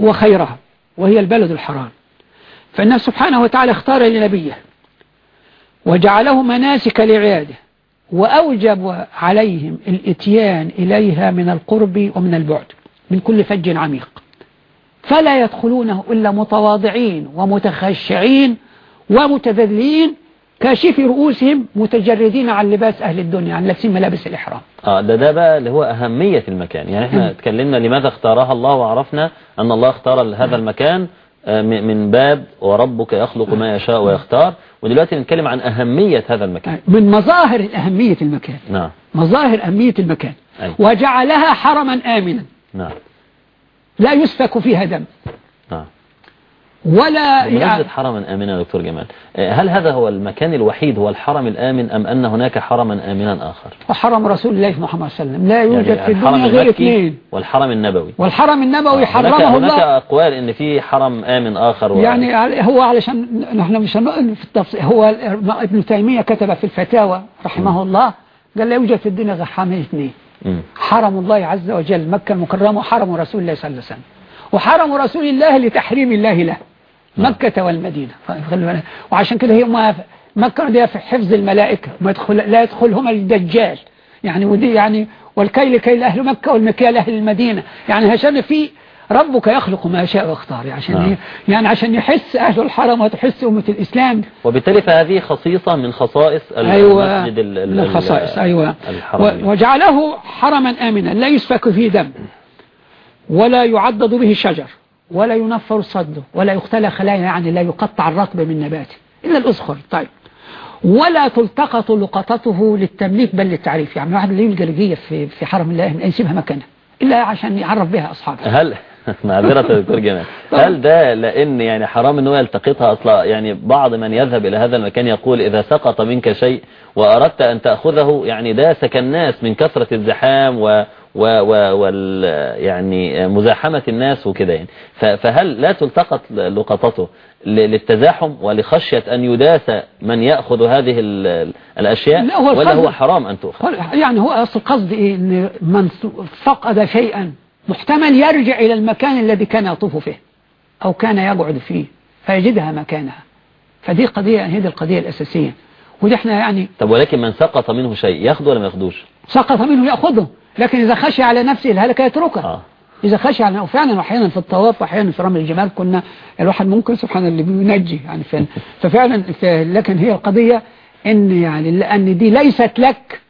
Speaker 2: وخيرها وهي البلد الحرام. فإنه سبحانه وتعالى اختار لنبيه وجعله مناسك لعياده وأوجب عليهم الإتيان إليها من القرب ومن البعد من كل فج عميق. فلا يدخلونه إلا متواضعين ومتخشعين ومتذلين كاشفي رؤوسهم متجردين عن لباس أهل الدنيا عن لابسين ملابس الإحرام.
Speaker 1: آه ده ده بقى اللي هو أهمية المكان. يعني إحنا اتكلمنا لماذا اختارها الله وعرفنا أن الله اختار هذا المكان من باب وربك يخلق ما يشاء ويختار. ودلوقتي نتكلم عن أهمية هذا المكان.
Speaker 2: من مظاهر أهمية المكان.
Speaker 1: نعم.
Speaker 2: مظاهر أهمية المكان.
Speaker 1: أيوة.
Speaker 2: وجعلها حرما آمنا.
Speaker 1: نعم.
Speaker 2: لا يسفك فيها دم.
Speaker 1: نعم
Speaker 2: ولا
Speaker 1: بمناسبة حرما آمنا دكتور جمال آه، هل هذا هو المكان الوحيد هو الحرم الآمن أم أن هناك حرما آمنا آخر؟
Speaker 2: وحرم رسول الله محمد صلى الله عليه وسلم. لا يوجد
Speaker 1: يعني
Speaker 2: في الدنيا غير اثنين.
Speaker 1: والحرم النبوي.
Speaker 2: والحرم النبوي
Speaker 1: هناك,
Speaker 2: حرمه
Speaker 1: هناك
Speaker 2: الله.
Speaker 1: أقوال أن في حرم آمن آخر و...
Speaker 2: يعني هو علشان نحن مش هنقل في التفصيل هو ابن تيمية كتب في الفتاوى رحمه الله قال لا يوجد في الدنيا غير حرمين اثنين. حرم الله عز وجل مكة المكرمة وحرم رسول الله صلى الله عليه وسلم. وحرم رسول الله لتحريم الله له. مكة والمدينة. وعشان كده هي ما مكة دي في حفظ الملائكة. ما يدخل لا يدخلهما الدجال. يعني ودي يعني والكيل كيل أهل مكة والمكيال أهل المدينة. يعني عشان في ربك يخلق ما يشاء ويختار يعني عشان. هي- يعني عشان يحس أهل الحرم وتحس أمة الإسلام.
Speaker 1: وبالتالي فهذه خصيصة من خصائص
Speaker 2: أيوة
Speaker 1: المسجد ال- ال-
Speaker 2: من الخصائص
Speaker 1: ال-
Speaker 2: أيوة. وجعله حرما آمنا لا يسفك فيه دم ولا يعضد به شجر. ولا ينفر صده ولا يختلى خلايا يعني لا يقطع الرطب من نباته. إلا الأزخر. طيب. ولا تلتقط لقطته للتمليك بل للتعريف. يعني واحد اللي يلقى لقية في في حرم الله يسيبها مكانها. إلا عشان يعرف بها أصحابه.
Speaker 1: هل معذرة دكتور جمال. هل ده لأن يعني حرام ان هو يلتقطها؟ أصلا يعني بعض من يذهب إلى هذا المكان يقول إذا سقط منك شيء وأردت أن تأخذه يعني داس كالناس من كثرة الزحام و و و وال يعني مزاحمة الناس وكده يعني. فهل لا تلتقط لقطته للتزاحم ولخشية أن يداس من يأخذ هذه ال- الأشياء؟
Speaker 2: لا، هو
Speaker 1: ولا هو حرام أن تؤخذ؟
Speaker 2: يعني هو أصل قصد إيه؟ إن من فقد شيئا محتمل يرجع إلى المكان الذي كان يطوف فيه أو كان يقعد فيه فيجدها مكانها. فدي قضية هي دي القضية الأساسية. ودي إحنا يعني
Speaker 1: طب ولكن من سقط منه شيء ياخذه ولا ما يأخذوش؟
Speaker 2: سقط منه يأخذه. لكن إذا خشي على نفسه الهلكة يتركها
Speaker 1: آه.
Speaker 2: إذا خشي على وفعلا أحيانا في الطواف وأحيانا في رمي الجمال كنا الواحد ممكن سبحان اللي بينجي يعني ف- ففعلا لكن هي القضية إن يعني لأن دي ليست لك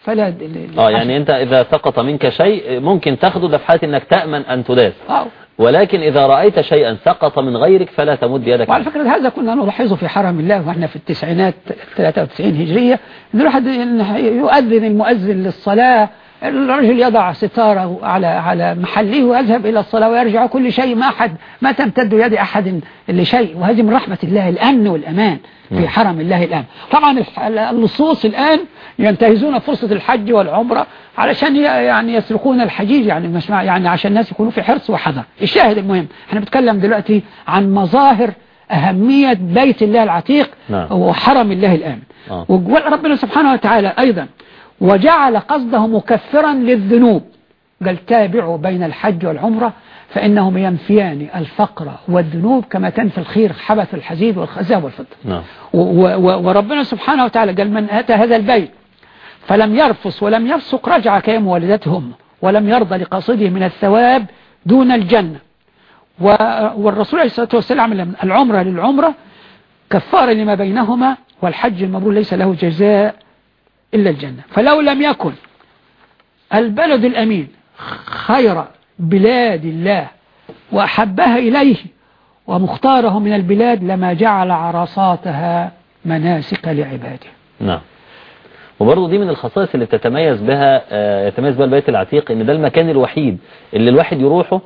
Speaker 2: فلا
Speaker 1: آه يعني أنت إذا سقط منك شيء ممكن تاخده ده في حالة إنك تأمن أن تداس
Speaker 2: آه.
Speaker 1: ولكن إذا رأيت شيئا سقط من غيرك فلا تمد يدك
Speaker 2: وعلى. فكرة هذا كنا نلاحظه في حرم الله وإحنا في التسعينات 93 هجرية إن الواحد يؤذن المؤذن للصلاة الرجل يضع ستارة على على محله ويذهب إلى الصلاة ويرجع كل شيء ما أحد ما تمتد يد أحد لشيء. وهذه من رحمة الله الأمن والأمان في حرم الله الآن. طبعا اللصوص الآن ينتهزون فرصة الحج والعمرة علشان يعني يسرقون الحجيج يعني مش يعني عشان الناس يكونوا في حرص وحذر. الشاهد المهم إحنا بنتكلم دلوقتي عن مظاهر أهمية بيت الله العتيق
Speaker 1: نعم.
Speaker 2: وحرم الله الآمن
Speaker 1: آه.
Speaker 2: وربنا سبحانه وتعالى أيضا وجعل قصده مكفرا للذنوب. قال تابعوا بين الحج والعمرة فإنهم ينفيان الفقر والذنوب كما تنفي الخير حبث الحزيد والخزاب والفضة.
Speaker 1: نعم.
Speaker 2: وربنا سبحانه وتعالى قال من أتى هذا البيت فلم يرفص ولم يفسق رجع كيوم والدته أمه ولم يرضى لقصده من الثواب دون الجنة. والرسول عليه الصلاة والسلام العمرة للعمرة كفارة لما بينهما والحج المبرور ليس له جزاء إلا الجنة. فلو لم يكن البلد الأمين خير بلاد الله وأحبها إليه ومختاره من البلاد لما جعل عرصاتها مناسك لعباده.
Speaker 1: نعم. وبرضه دي من الخصائص اللي تتميز بها آه، يتميز بها البيت العتيق إن ده المكان الوحيد اللي الواحد يروحه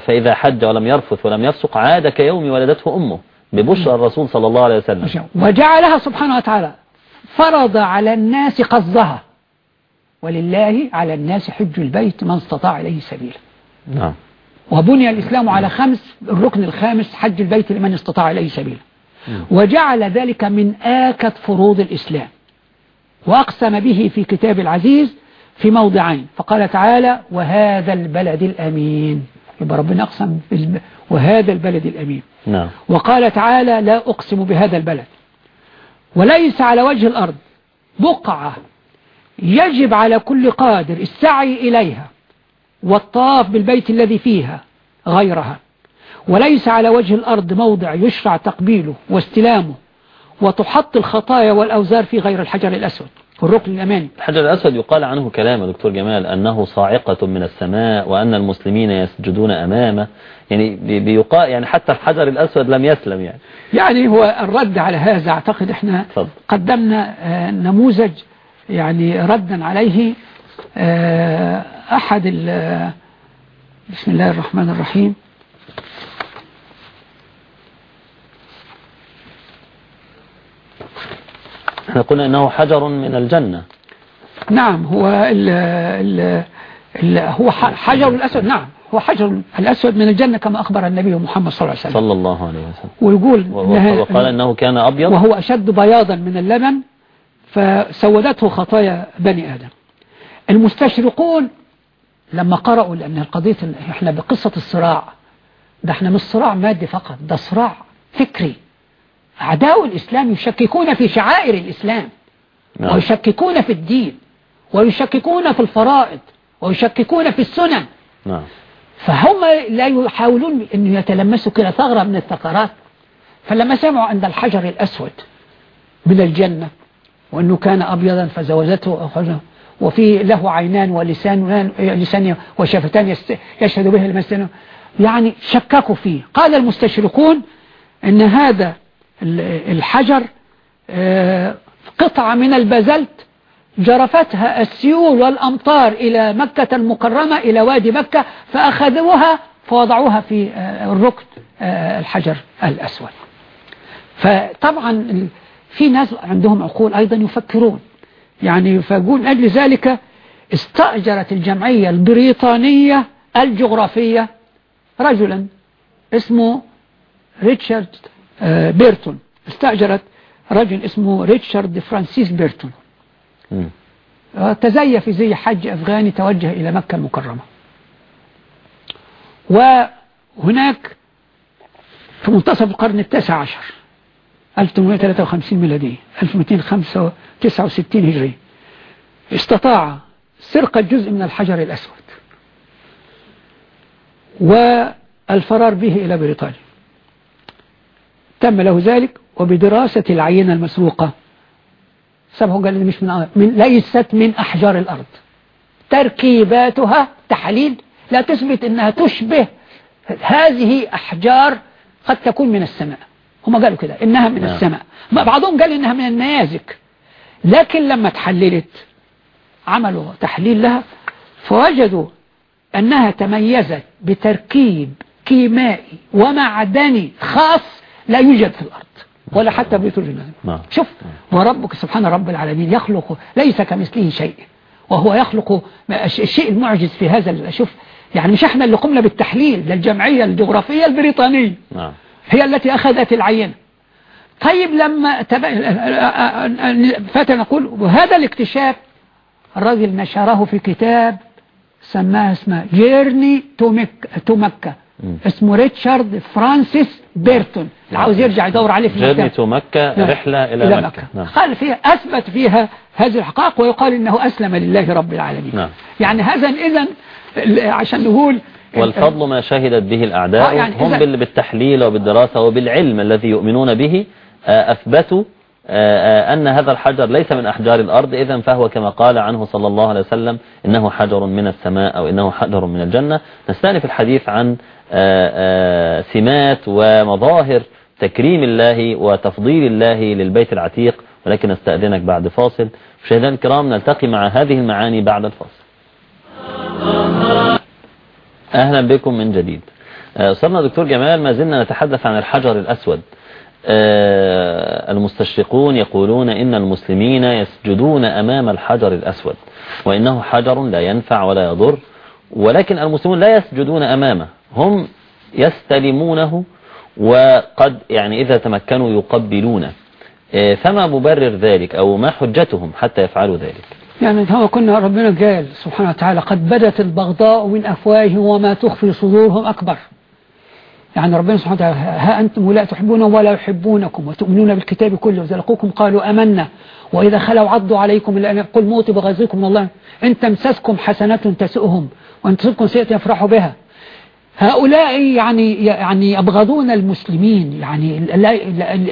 Speaker 1: فإذا حج ولم يرفث ولم يفسق عاد كيوم ولدته أمه ببشرى الرسول صلى الله عليه وسلم.
Speaker 2: وجعلها سبحانه وتعالى فرض على الناس قصدها. ولله على الناس حج البيت من استطاع إليه سبيلا.
Speaker 1: نعم.
Speaker 2: وبني الإسلام على خمس الركن الخامس حج البيت لمن استطاع إليه سبيلا. وجعل ذلك من آكد فروض الإسلام. وأقسم به في كتاب العزيز في موضعين. فقال تعالى وهذا البلد الأمين. يبقى ربنا أقسم وهذا البلد الأمين.
Speaker 1: نعم.
Speaker 2: وقال تعالى لا أقسم بهذا البلد. وليس على وجه الأرض بقعة يجب على كل قادر السعي إليها والطاف بالبيت الذي فيها غيرها. وليس على وجه الأرض موضع يشرع تقبيله واستلامه وتحط الخطايا والأوزار في غير الحجر الأسود. الركن الأماني
Speaker 1: الحجر الأسود يقال عنه كلام دكتور جمال أنه صاعقة من السماء وأن المسلمين يسجدون أمامه. يعني بيقال يعني حتى الحجر الأسود لم يسلم يعني.
Speaker 2: يعني هو الرد على هذا أعتقد إحنا فضل. قدمنا آه، نموذج يعني ردا عليه آه، أحد بسم الله الرحمن الرحيم.
Speaker 1: إحنا قلنا انه حجر من الجنة.
Speaker 2: نعم هو ال ال ال هو حجر الأسود نعم هو حجر الأسود من الجنة كما أخبر النبي محمد صلى الله عليه وسلم.
Speaker 1: صلى الله عليه وسلم.
Speaker 2: ويقول
Speaker 1: وقال أنه كان أبيض.
Speaker 2: وهو أشد بياضا من اللبن فسودته خطايا بني آدم. المستشرقون لما قرأوا لأن القضية إحنا بقصة الصراع ده إحنا مش صراع مادي فقط ده صراع فكري. أعداء الإسلام يشككون في شعائر الإسلام نعم. ويشككون في الدين ويشككون في الفرائض ويشككون في السنن
Speaker 1: نعم.
Speaker 2: فهم لا يحاولون أن يتلمسوا كده ثغرة من الثغرات فلما سمعوا أن الحجر الأسود من الجنة وأنه كان أبيضا فزوجته وفي له عينان ولسان لسان وشفتان يشهد به المسلم يعني شككوا فيه قال المستشرقون أن هذا الحجر آه، قطعة من البازلت جرفتها السيول والأمطار إلى مكة المكرمة إلى وادي مكة فأخذوها فوضعوها في آه، الركن آه، الحجر الأسود. فطبعا في ناس عندهم عقول أيضا يفكرون يعني فقول أجل ذلك استأجرت الجمعية البريطانية الجغرافية رجلا اسمه ريتشارد بيرتون. استأجرت رجل اسمه ريتشارد فرانسيس بيرتون. آه، تزيا في زي حج أفغاني توجه إلى مكة المكرمة. وهناك في منتصف القرن التاسع عشر 1853 ميلادية 1269 هجري استطاع سرقة جزء من الحجر الأسود والفرار به إلى بريطانيا. تم له ذلك وبدراسة العينة المسروقة. سبحه قال مش من, من ليست من أحجار الأرض. تركيباتها تحليل لا تثبت أنها تشبه هذه أحجار قد تكون من السماء. هم قالوا كده إنها من نعم. السماء. بعضهم قال إنها من النيازك لكن لما تحللت عملوا تحليل لها فوجدوا أنها تميزت بتركيب كيمائي ومعدني خاص لا يوجد في الأرض ولا حتى بيت الجنان نعم. شوف وربك سبحان رب العالمين يخلق ليس كمثله شيء وهو يخلق الشيء المعجز في هذا شوف يعني مش إحنا اللي قمنا بالتحليل للجمعية الجغرافية البريطانية نعم. هي التي أخذت العينة طيب لما فات نقول وهذا الاكتشاف الرجل نشره في كتاب سماها اسمها journey to مكة. اسمه ريتشارد فرانسيس بيرتون اللي عاوز يرجع يدور عليه في
Speaker 1: journey to مكة
Speaker 2: نعم.
Speaker 1: رحلة إلى,
Speaker 2: إلى
Speaker 1: مكة,
Speaker 2: مكة.
Speaker 1: نعم.
Speaker 2: قال فيها أثبت فيها هذه الحقائق ويقال إنه أسلم لله رب العالمين
Speaker 1: نعم.
Speaker 2: يعني هذا إذا عشان نقول
Speaker 1: والفضل ما شهدت به الأعداء
Speaker 2: آه يعني
Speaker 1: هم بالتحليل وبالدراسة وبالعلم الذي يؤمنون به آه، أثبتوا آه، أن هذا الحجر ليس من أحجار الأرض إذا فهو كما قال عنه صلى الله عليه وسلم إنه حجر من السماء أو إنه حجر من الجنة نستأنف الحديث عن سمات ومظاهر تكريم الله وتفضيل الله للبيت العتيق ولكن أستأذنك بعد فاصل. مشاهدينا الكرام نلتقي مع هذه المعاني بعد الفاصل. أهلا بكم من جديد. آه، صرنا دكتور جمال ما زلنا نتحدث عن الحجر الأسود. آه، المستشرقون يقولون إن المسلمين يسجدون أمام الحجر الأسود وإنه حجر لا ينفع ولا يضر ولكن المسلمون لا يسجدون أمامه. هم يستلمونه وقد يعني إذا تمكنوا يقبلونه آه، فما مبرر ذلك أو ما حجتهم حتى يفعلوا ذلك؟
Speaker 2: يعني هو كنا ربنا قال سبحانه وتعالى قد بدت البغضاء من أفواههم وما تخفي صدورهم أكبر. يعني ربنا سبحانه وتعالى ها أنتم لا تحبونهم ولا يحبونكم وتؤمنون بالكتاب كله. وإذا لقوكم قالوا أمنا. وإذا خلوا عضوا عليكم إلا أن قل موتوا بغيظكم من الله. إن تمسسكم حسنة تسؤهم. وإن تصبكم سيئة يفرحوا بها. هؤلاء يعني يعني يبغضون المسلمين يعني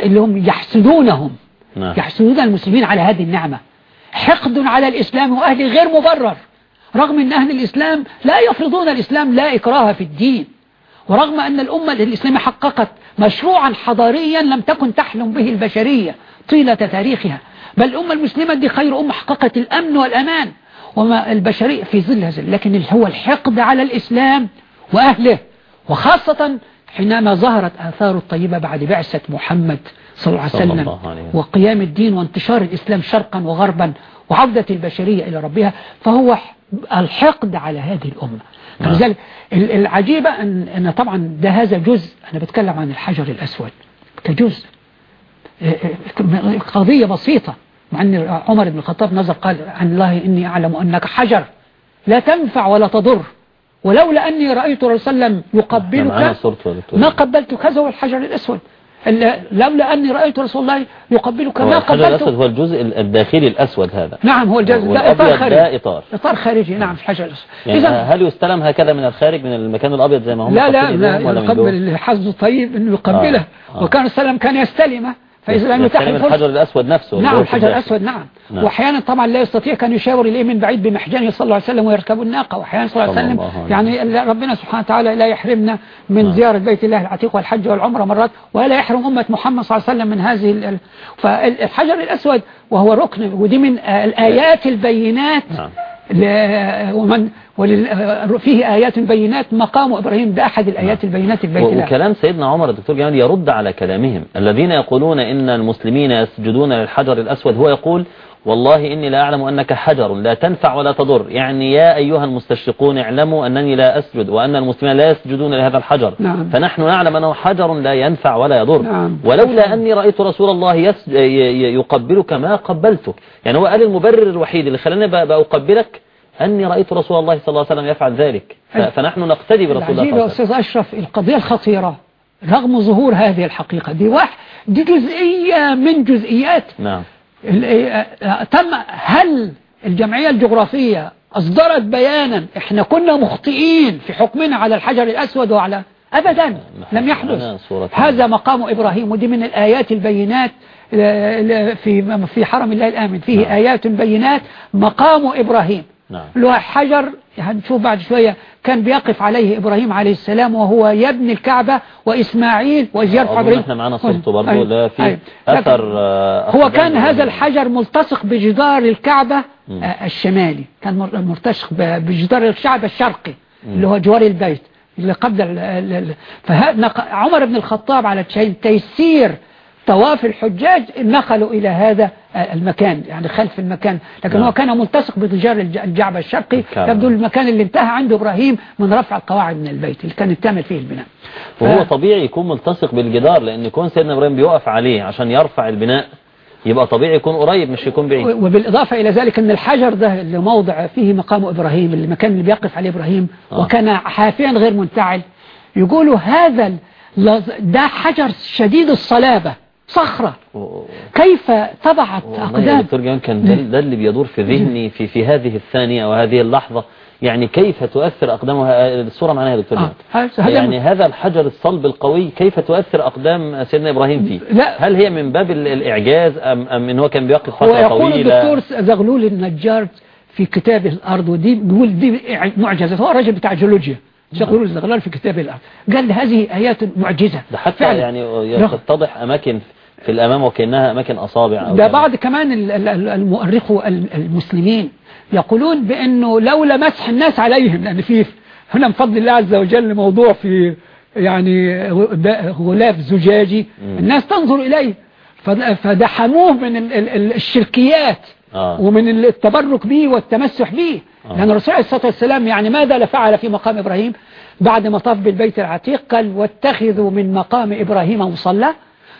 Speaker 2: اللي هم يحسدونهم
Speaker 1: نعم.
Speaker 2: يحسدون المسلمين على هذه النعمة. حقد على الإسلام وأهله غير مبرر رغم أن أهل الإسلام لا يفرضون الإسلام لا إكراه في الدين ورغم أن الأمة الإسلامية حققت مشروعا حضاريا لم تكن تحلم به البشرية طيلة تاريخها. بل الأمة المسلمة دي خير أمة حققت الأمن والأمان وما البشرية في ظل هذا. لكن هو الحقد على الإسلام وأهله وخاصة حينما ظهرت آثار الطيبة بعد بعثة محمد صلى الله عليه وسلم. وقيام الدين وانتشار الإسلام شرقا وغربا وعودة البشرية إلى ربها فهو الحقد على هذه الأمة
Speaker 1: نعم.
Speaker 2: فلذلك ال- العجيبة أن, أن طبعا ده هذا جزء أنا بتكلم عن الحجر الأسود كجزء قضية بسيطة مع أن عمر بن الخطاب نظر قال عن الله إني أعلم أنك حجر لا تنفع ولا تضر ولولا أني رأيت رسول الله يقبلك. ما قبلتك هذا هو الحجر الأسود. ال- لولا أني رأيت رسول الله يقبلك ما
Speaker 1: الحجر الأسود
Speaker 2: قبلته
Speaker 1: هو الجزء الداخلي الأسود هذا.
Speaker 2: نعم هو الجزء ده إطار خارجي.
Speaker 1: ده إطار.
Speaker 2: إطار خارجي نعم في الحجر الأسود.
Speaker 1: يعني
Speaker 2: إذا
Speaker 1: هل يستلم هكذا من الخارج من المكان الأبيض زي ما هم
Speaker 2: لا لا لا؟ يقبل حظه طيب إنه يقبله.
Speaker 1: آه، آه.
Speaker 2: وكان السلام كان يستلمه. فإذا لم يتاح
Speaker 1: الحجر الأسود نفسه
Speaker 2: نعم الحجر. الأسود نعم.
Speaker 1: نعم.
Speaker 2: وأحيانا طبعا لا يستطيع كان يشاور إليه من بعيد بمحجنه صلى الله عليه وسلم ويركب الناقة وأحيانا صلى الله عليه وسلم
Speaker 1: الله
Speaker 2: يعني ربنا سبحانه وتعالى لا يحرمنا من
Speaker 1: نعم.
Speaker 2: زيارة بيت الله العتيق والحج والعمرة مرات ولا يحرم أمة محمد صلى الله عليه وسلم من هذه ال- فالحجر الأسود وهو ركن ودي من الآيات البينات
Speaker 1: نعم.
Speaker 2: ل- ومن فيه آيات بينات مقام إبراهيم ده أحد الآيات البينات البيت
Speaker 1: و-
Speaker 2: الله
Speaker 1: وكلام سيدنا عمر الدكتور جمال يرد على كلامهم. الذين يقولون إن المسلمين يسجدون للحجر الأسود هو يقول والله إني لا أعلم أنك حجر لا تنفع ولا تضر. يعني يا أيها المستشرقون اعلموا أنني لا أسجد وأن المسلمين لا يسجدون لهذا الحجر.
Speaker 2: نعم.
Speaker 1: فنحن نعلم أنه حجر لا ينفع ولا يضر.
Speaker 2: نعم.
Speaker 1: ولولا أني رأيت رسول الله يقبلك ما قبلتك. يعني هو قال المبرر الوحيد اللي خلاني بقى بقى أقبلك أني رأيت رسول الله صلى الله عليه وسلم يفعل ذلك. فنحن نقتدي برسول الله
Speaker 2: العجيب
Speaker 1: صلى الله عليه وسلم.
Speaker 2: أستاذ أشرف القضية الخطيرة. رغم ظهور هذه الحقيقة دي واحد دي جزئية من جزئيات.
Speaker 1: نعم.
Speaker 2: تم هل الجمعية الجغرافية أصدرت بيانا إحنا كنا مخطئين في حكمنا على الحجر الأسود وعلى أبدا لم
Speaker 1: معنا
Speaker 2: يحدث
Speaker 1: صورة
Speaker 2: هذا مقام إبراهيم ودي من الآيات البينات في في حرم الله الآمن. فيه
Speaker 1: نعم.
Speaker 2: آيات بينات مقام إبراهيم.
Speaker 1: نعم.
Speaker 2: هو حجر هنشوف بعد شوية كان بيقف عليه إبراهيم عليه السلام وهو يبني الكعبة وإسماعيل
Speaker 1: أظن
Speaker 2: إبراهيم
Speaker 1: إحنا معانا صورته برضه
Speaker 2: أيوة.
Speaker 1: لا في
Speaker 2: أيوة.
Speaker 1: أثر آه،
Speaker 2: هو كان هذا. الحجر ملتصق بجدار الكعبة
Speaker 1: مم.
Speaker 2: آه، الشمالي كان مر- ملتصق ب- بجدار الكعبة الشرقي اللي هو جوار البيت اللي قبل عمر بن الخطاب على شيء تيسير طواف الحجاج نقلوا إلى هذا المكان يعني خلف المكان لكن
Speaker 1: نعم.
Speaker 2: هو كان ملتصق الج- الجعبة الشرقي. يبدو المكان اللي انتهى عنده إبراهيم من رفع القواعد من البيت اللي كانت تعمل فيه البناء ف-
Speaker 1: وهو طبيعي يكون ملتصق بالجدار لأن يكون سيدنا إبراهيم بيقف عليه عشان يرفع البناء يبقى طبيعي يكون قريب مش يكون بعيد
Speaker 2: وبالإضافة إلى ذلك أن الحجر ده اللي موضع فيه مقام إبراهيم اللي مكان اللي بيقف عليه إبراهيم
Speaker 1: آه.
Speaker 2: وكان حافيا غير منتعل يقولوا هذا ده حجر شديد الصلابة صخرة. كيف
Speaker 1: يا
Speaker 2: أقدام؟
Speaker 1: دكتور جان كان ده, ده اللي بيدور في ذهني في في هذه الثانية وهذه اللحظة. يعني كيف تؤثر أقدامها الصورة معناها يا دكتور
Speaker 2: آه.
Speaker 1: يعني هذا الحجر الصلب القوي كيف تؤثر أقدام سيدنا إبراهيم فيه؟
Speaker 2: لا.
Speaker 1: هل هي من باب ال- الإعجاز أم, أم إن هو كان بيقف فترة طويلة؟
Speaker 2: الدكتور زغلول النجار في كتاب الأرض ودي بيقول دي معجزة هو الراجل بتاع جيولوجيا. زغلول الزغلال في كتاب الأرض قال هذه آيات معجزة
Speaker 1: ده حتى
Speaker 2: فعلا.
Speaker 1: يعني. تتضح أماكن في الأمام وكأنها أماكن أصابع أو
Speaker 2: ده. بعض كمان ال- ال- ال- المؤرخ ال- المسلمين يقولون بأنه لولا مسح الناس عليهم لأن في هنا بفضل الله عز وجل موضوع في يعني غلاف زجاجي الناس تنظر إليه فد- فدحموه من ال- ال- ال- الشركيات
Speaker 1: آه.
Speaker 2: ومن التبرك به والتمسح به. لأن الرسول عليه الصلاة والسلام يعني ماذا فعل في مقام إبراهيم بعد ما طاف بالبيت العتيق؟ قال واتخذوا من مقام إبراهيم مصلى.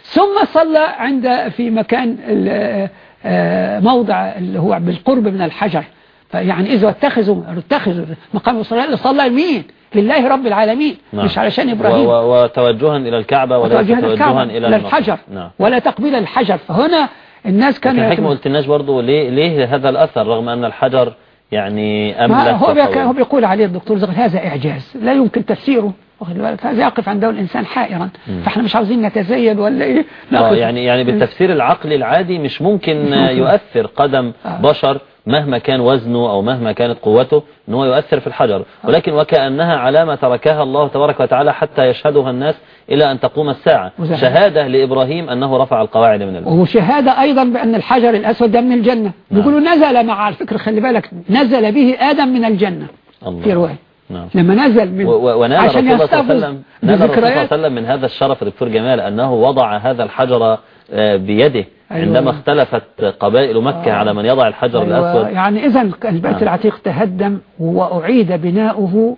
Speaker 2: ثم صلى عند في مكان ال- آه، موضع اللي هو بالقرب من الحجر. فيعني إذا اتخذوا اتخذوا مقام صلى صلى مين لله رب العالمين
Speaker 1: نعم.
Speaker 2: مش علشان إبراهيم.
Speaker 1: وتوجها إلى الكعبة
Speaker 2: وتوجه
Speaker 1: توجها إلى.
Speaker 2: الحجر
Speaker 1: نعم.
Speaker 2: ولا تقبيل الحجر. فهنا الناس
Speaker 1: لكن
Speaker 2: كانوا
Speaker 1: حضرتك ما قلتلناش برضه ليه ليه هذا الأثر رغم أن الحجر يعني أملس
Speaker 2: هو. هو بيقول عليه الدكتور زغل هذا إعجاز. لا يمكن تفسيره. واخد بالك؟ هذا يقف عنده الإنسان حائرا. فإحنا مش عاوزين نتزيد ولا إيه؟ نقف-
Speaker 1: يعني يعني بالتفسير العقلي العادي مش ممكن آه، يؤثر قدم
Speaker 2: آه.
Speaker 1: بشر مهما كان وزنه أو مهما كانت قوته إن هو يؤثر في الحجر. ولكن وكأنها علامة تركها الله تبارك وتعالى حتى يشهدها الناس إلى أن تقوم الساعة.
Speaker 2: وزهد.
Speaker 1: شهادة لإبراهيم أنه رفع القواعد من البيت.
Speaker 2: وشهادة أيضا بأن الحجر الأسود ده من الجنة. بيقولوا نزل مع الفكر خلي بالك نزل به آدم من الجنة.
Speaker 1: الله.
Speaker 2: في رواية.
Speaker 1: نعم.
Speaker 2: لما نزل من
Speaker 1: و- و- ونال
Speaker 2: عشان
Speaker 1: الرسول صلى الله عليه
Speaker 2: يحتفظ
Speaker 1: وسلم
Speaker 2: بذكريات.
Speaker 1: من هذا الشرف دكتور جمال أنه وضع هذا الحجر آه، بيده.
Speaker 2: أيوة.
Speaker 1: عندما اختلفت قبائل مكة على من يضع الحجر
Speaker 2: أيوة.
Speaker 1: الأسود.
Speaker 2: يعني إذا البيت
Speaker 1: نعم.
Speaker 2: العتيق تهدم وأعيد بناؤه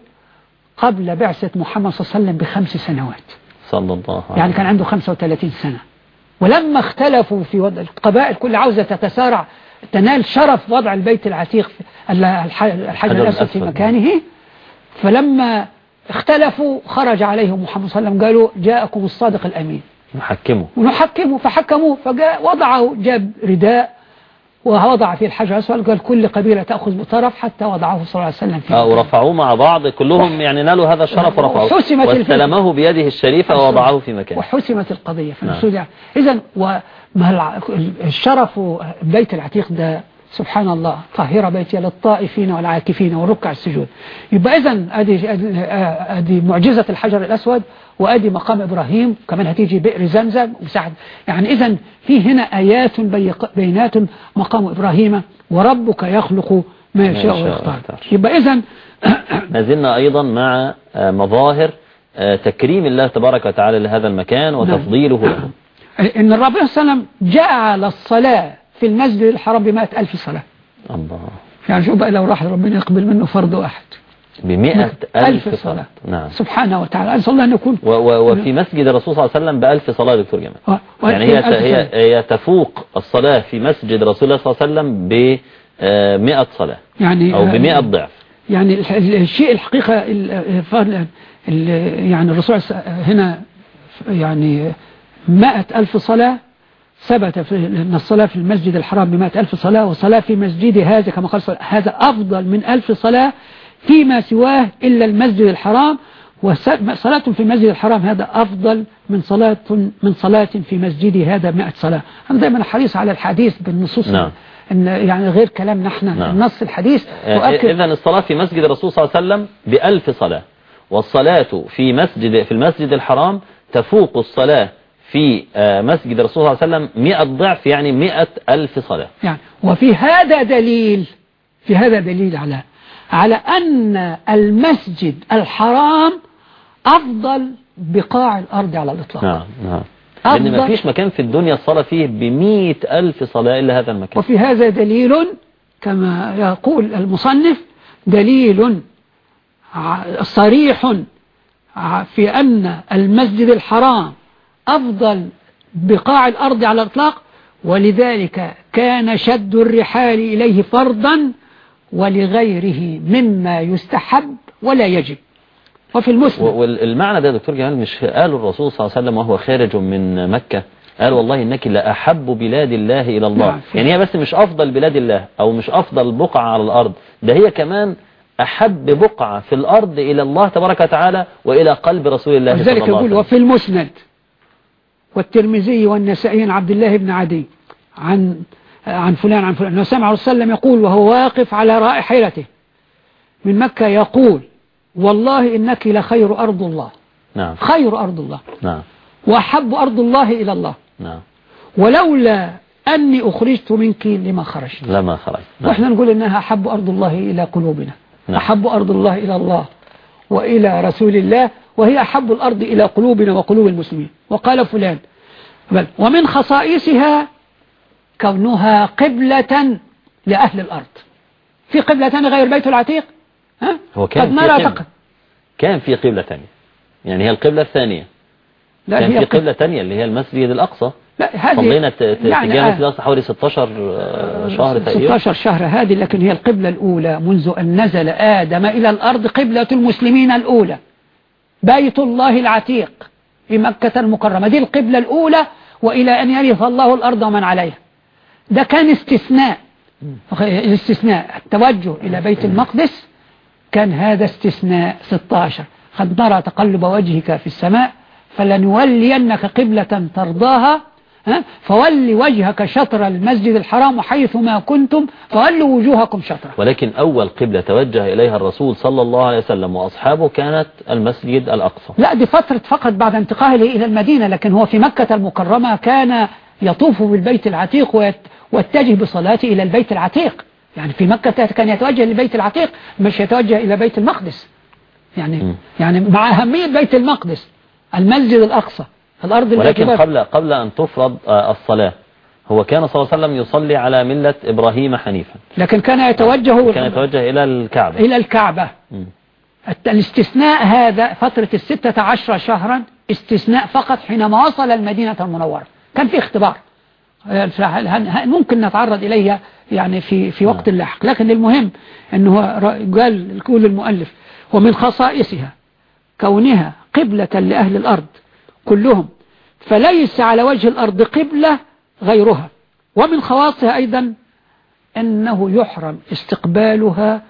Speaker 2: قبل بعثة محمد صلى الله عليه وسلم بخمس سنوات.
Speaker 1: صلى الله عليه
Speaker 2: يعني كان عنده 35 سنة. ولما اختلفوا في وضع القبائل كل عاوزة تتسارع تنال شرف وضع البيت العتيق الحجر الأسود في. مكانه. فلما اختلفوا خرج عليهم محمد صلى الله عليه وسلم قالوا جاءكم الصادق الأمين.
Speaker 1: محكمه
Speaker 2: ونحكموا فحكموه فجاء وضعه جاب رداء ووضع فيه الحجر الأسود قال كل قبيلة تأخذ بطرف حتى وضعه صلى الله عليه وسلم في مكانه.
Speaker 1: ورفعوه مع بعض كلهم يعني نالوا هذا الشرف ورفعوه. واستلمه بيده الشريفة ووضعه في مكانه
Speaker 2: وحسمت القضية
Speaker 1: نعم.
Speaker 2: فالرسول إذا الشرف بيت العتيق ده سبحان الله طهر بيتي للطائفين والعاكفين والركع السجود. يبقى إذا أدي, أدي, معجزة الحجر الأسود وأدي مقام إبراهيم كمان هتيجي بئر زمزم وسعد يعني إذا في هنا آيات بينات مقام إبراهيم وربك يخلق ما يشاء ويختار. يبقى إذا
Speaker 1: ما زلنا أيضا مع آه، مظاهر آه، تكريم الله تبارك وتعالى لهذا المكان وتفضيله. له
Speaker 2: إن الرب صلى الله عليه وسلم جعل الصلاة في المسجد الحرام بمائة ألف صلاة.
Speaker 1: الله.
Speaker 2: يعني شوف بقى لو راح ربنا يقبل منه فرض واحد؟
Speaker 1: بمئة ألف صلاة.
Speaker 2: صلاة.
Speaker 1: نعم.
Speaker 2: سبحانه وتعالى. أسأل الله أن يكون
Speaker 1: و و وفي مسجد الرسول صلى الله عليه وسلم بألف صلاة يا دكتور جمال. يعني هي هي. هي تفوق الصلاة في مسجد رسول الله صلى الله عليه وسلم بمئة صلاة.
Speaker 2: يعني
Speaker 1: أو بمئة ضعف.
Speaker 2: يعني ال- ال- الشيء الحقيقة ال- ال- ال- يعني الرسول هنا يعني مائة ألف صلاة ثبت في أن الصلاة في المسجد الحرام بمائة ألف صلاة والصلاة في مسجد هذا كما قال هذا أفضل من ألف صلاة فيما سواه إلا المسجد الحرام. وصلاة في المسجد الحرام هذا أفضل من صلاة من صلاة في مسجدي هذا مائة صلاة. أنا دائما حريص على الحديث بالنصوص
Speaker 1: نعم.
Speaker 2: إن يعني غير كلامنا إحنا
Speaker 1: نعم.
Speaker 2: النص الحديث. تؤكد
Speaker 1: إذا الصلاة في مسجد الرسول صلى الله عليه وسلم بألف صلاة. والصلاة في مسجد في المسجد الحرام تفوق الصلاة في آه، مسجد الرسول صلى الله عليه وسلم مئة ضعف يعني مئة ألف صلاة.
Speaker 2: يعني وفي هذا دليل في هذا دليل على على أن المسجد الحرام أفضل بقاع الأرض على الإطلاق.
Speaker 1: نعم نعم. لأن ما فيش مكان في الدنيا الصلاة فيه بمئة ألف صلاة إلا هذا المكان.
Speaker 2: وفي هذا دليل كما يقول المصنف دليل صريح في أن المسجد الحرام أفضل بقاع الأرض على الإطلاق ولذلك كان شد الرحال إليه فرضا ولغيره مما يستحب ولا يجب. وفي المسلم.
Speaker 1: والمعنى ده يا دكتور جمال مش قال الرسول صلى الله عليه وسلم وهو خارج من مكة؟ قال والله إنك لأحب بلاد الله إلى الله.
Speaker 2: نعم.
Speaker 1: يعني هي بس مش أفضل بلاد الله أو مش أفضل بقعة على الأرض. ده هي كمان أحب بقعة في الأرض إلى الله تبارك وتعالى وإلى قلب رسول الله صلى الله عليه
Speaker 2: يقول
Speaker 1: وسلم
Speaker 2: وفي المسند. والترمذي والنسائي عن عبد الله بن عدي عن عن فلان عن فلان. أنه سمع رسول الله يقول وهو واقف على رائحلته من مكة يقول والله إنك لخير أرض الله.
Speaker 1: نعم.
Speaker 2: خير أرض الله.
Speaker 1: نعم.
Speaker 2: وأحب أرض الله إلى الله.
Speaker 1: نعم.
Speaker 2: ولولا أني أخرجت منك لما خرجت.
Speaker 1: لما خرج نعم.
Speaker 2: وإحنا نقول إنها أحب أرض الله إلى قلوبنا.
Speaker 1: نعم.
Speaker 2: أحب أرض الله إلى الله وإلى رسول الله وهي أحب الأرض إلى قلوبنا وقلوب المسلمين. وقال فلان بل ومن خصائصها كونها قبلة لأهل الأرض. في قبلة تانية غير بيت العتيق؟ ها؟
Speaker 1: هو كان
Speaker 2: قد نرى. تق...
Speaker 1: كان في قبلة تانية يعني هي القبلة الثانية.
Speaker 2: لا
Speaker 1: كان
Speaker 2: هي
Speaker 1: في
Speaker 2: قبلة
Speaker 1: تانية اللي هي المسجد الأقصى.
Speaker 2: لا هذه
Speaker 1: صلينا
Speaker 2: يعني
Speaker 1: تجاه
Speaker 2: آه.
Speaker 1: المسجد الأقصى حوالي 16 آه، شهر تقريبا.
Speaker 2: 16 شهر هذه لكن هي القبلة الأولى منذ أن نزل آدم إلى الأرض قبلة المسلمين الأولى. بيت الله العتيق في مكة المكرمة. دي القبلة الأولى وإلى أن يرث الله الأرض ومن عليها. ده كان استثناء. الاستثناء التوجه إلى بيت المقدس كان هذا استثناء 16 قد نرى تقلب وجهك في السماء فلنولينك قبلة ترضاها ها؟ فول وجهك شطر المسجد الحرام حيث ما كنتم فولوا وجوهكم شطرة.
Speaker 1: ولكن أول قبلة توجه إليها الرسول صلى الله عليه وسلم وأصحابه كانت المسجد الأقصى.
Speaker 2: لا دي فترة فقط بعد انتقاله إلى المدينة لكن هو في مكة المكرمة كان يطوف بالبيت العتيق ويت- ويتجه بصلاته إلى البيت العتيق. يعني في مكة كان يتوجه للبيت العتيق مش يتوجه إلى بيت المقدس. يعني
Speaker 1: م.
Speaker 2: يعني مع أهمية بيت المقدس المسجد الأقصى. الأرض
Speaker 1: ولكن قبل قبل أن تفرض آه، الصلاة هو كان صلى الله عليه وسلم يصلي على ملة إبراهيم حنيفا.
Speaker 2: لكن كان يتوجه
Speaker 1: كان يتوجه إلى الكعبة.
Speaker 2: إلى الكعبة. الاستثناء هذا فترة الستة عشر شهرا استثناء فقط حينما وصل المدينة المنورة. كان في اختبار. آه، ممكن نتعرض إليها يعني في في وقت لاحق لكن المهم أنه قال يقول المؤلف ومن خصائصها كونها قبلة لأهل الأرض كلهم فليس على وجه الأرض قبلة غيرها. ومن خواصها أيضا أنه يحرم استقبالها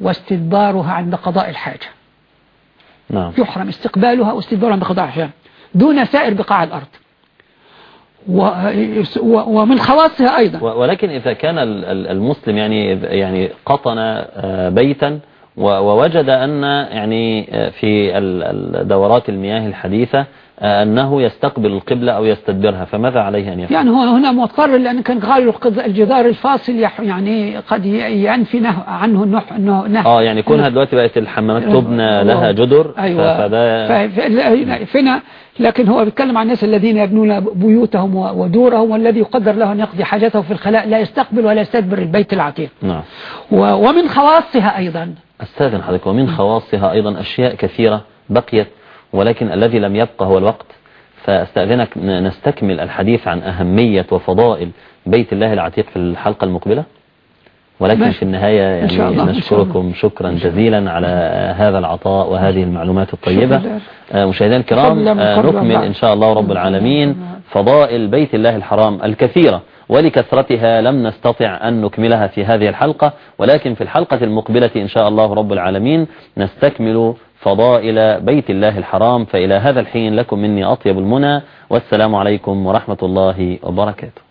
Speaker 2: واستدبارها عند قضاء الحاجة.
Speaker 1: نعم.
Speaker 2: يحرم استقبالها واستدبارها عند قضاء الحاجة. دون سائر بقاع الأرض. ومن خواصها أيضا.
Speaker 1: ولكن إذا كان ال- ال- المسلم يعني يعني قطن آه، بيتا ووجد أن يعني آه، في دورات المياه الحديثة أنه يستقبل القبلة أو يستدبرها فماذا عليه أن يفعل؟
Speaker 2: يعني هو هنا مضطر لأن كان قالوا القض- الجدار الفاصل. يعني قد ينفي نه... عنه النح... انه نه...
Speaker 1: آه يعني كونها دلوقتي بقت الحمامات تبنى لها جدر
Speaker 2: أيوة
Speaker 1: فده.
Speaker 2: فينا لكن هو بيتكلم عن الناس الذين يبنون بيوتهم ودورهم والذي يقدر له أن يقضي حاجته في الخلاء لا يستقبل ولا يستدبر البيت العتيق
Speaker 1: نعم.
Speaker 2: ومن خواصها أيضا
Speaker 1: أستاذن حضرتك ومن خواصها أيضا أشياء كثيرة بقيت ولكن الذي لم يبقى هو الوقت. فاستأذنك نستكمل الحديث عن أهمية وفضائل بيت الله العتيق في الحلقة المقبلة. ولكن. في النهاية يعني نشكركم شكرا جزيلا على هذا العطاء وهذه المعلومات الطيبة. آه، مشاهدينا الكرام آه، نكمل. إن شاء الله رب العالمين. فضائل بيت الله الحرام الكثيرة ولكثرتها لم نستطع أن نكملها في هذه الحلقة. ولكن في الحلقة المقبلة إن شاء الله رب العالمين نستكمل فضائل بيت الله الحرام فإلى هذا الحين لكم مني أطيب المنى والسلام عليكم ورحمة الله وبركاته.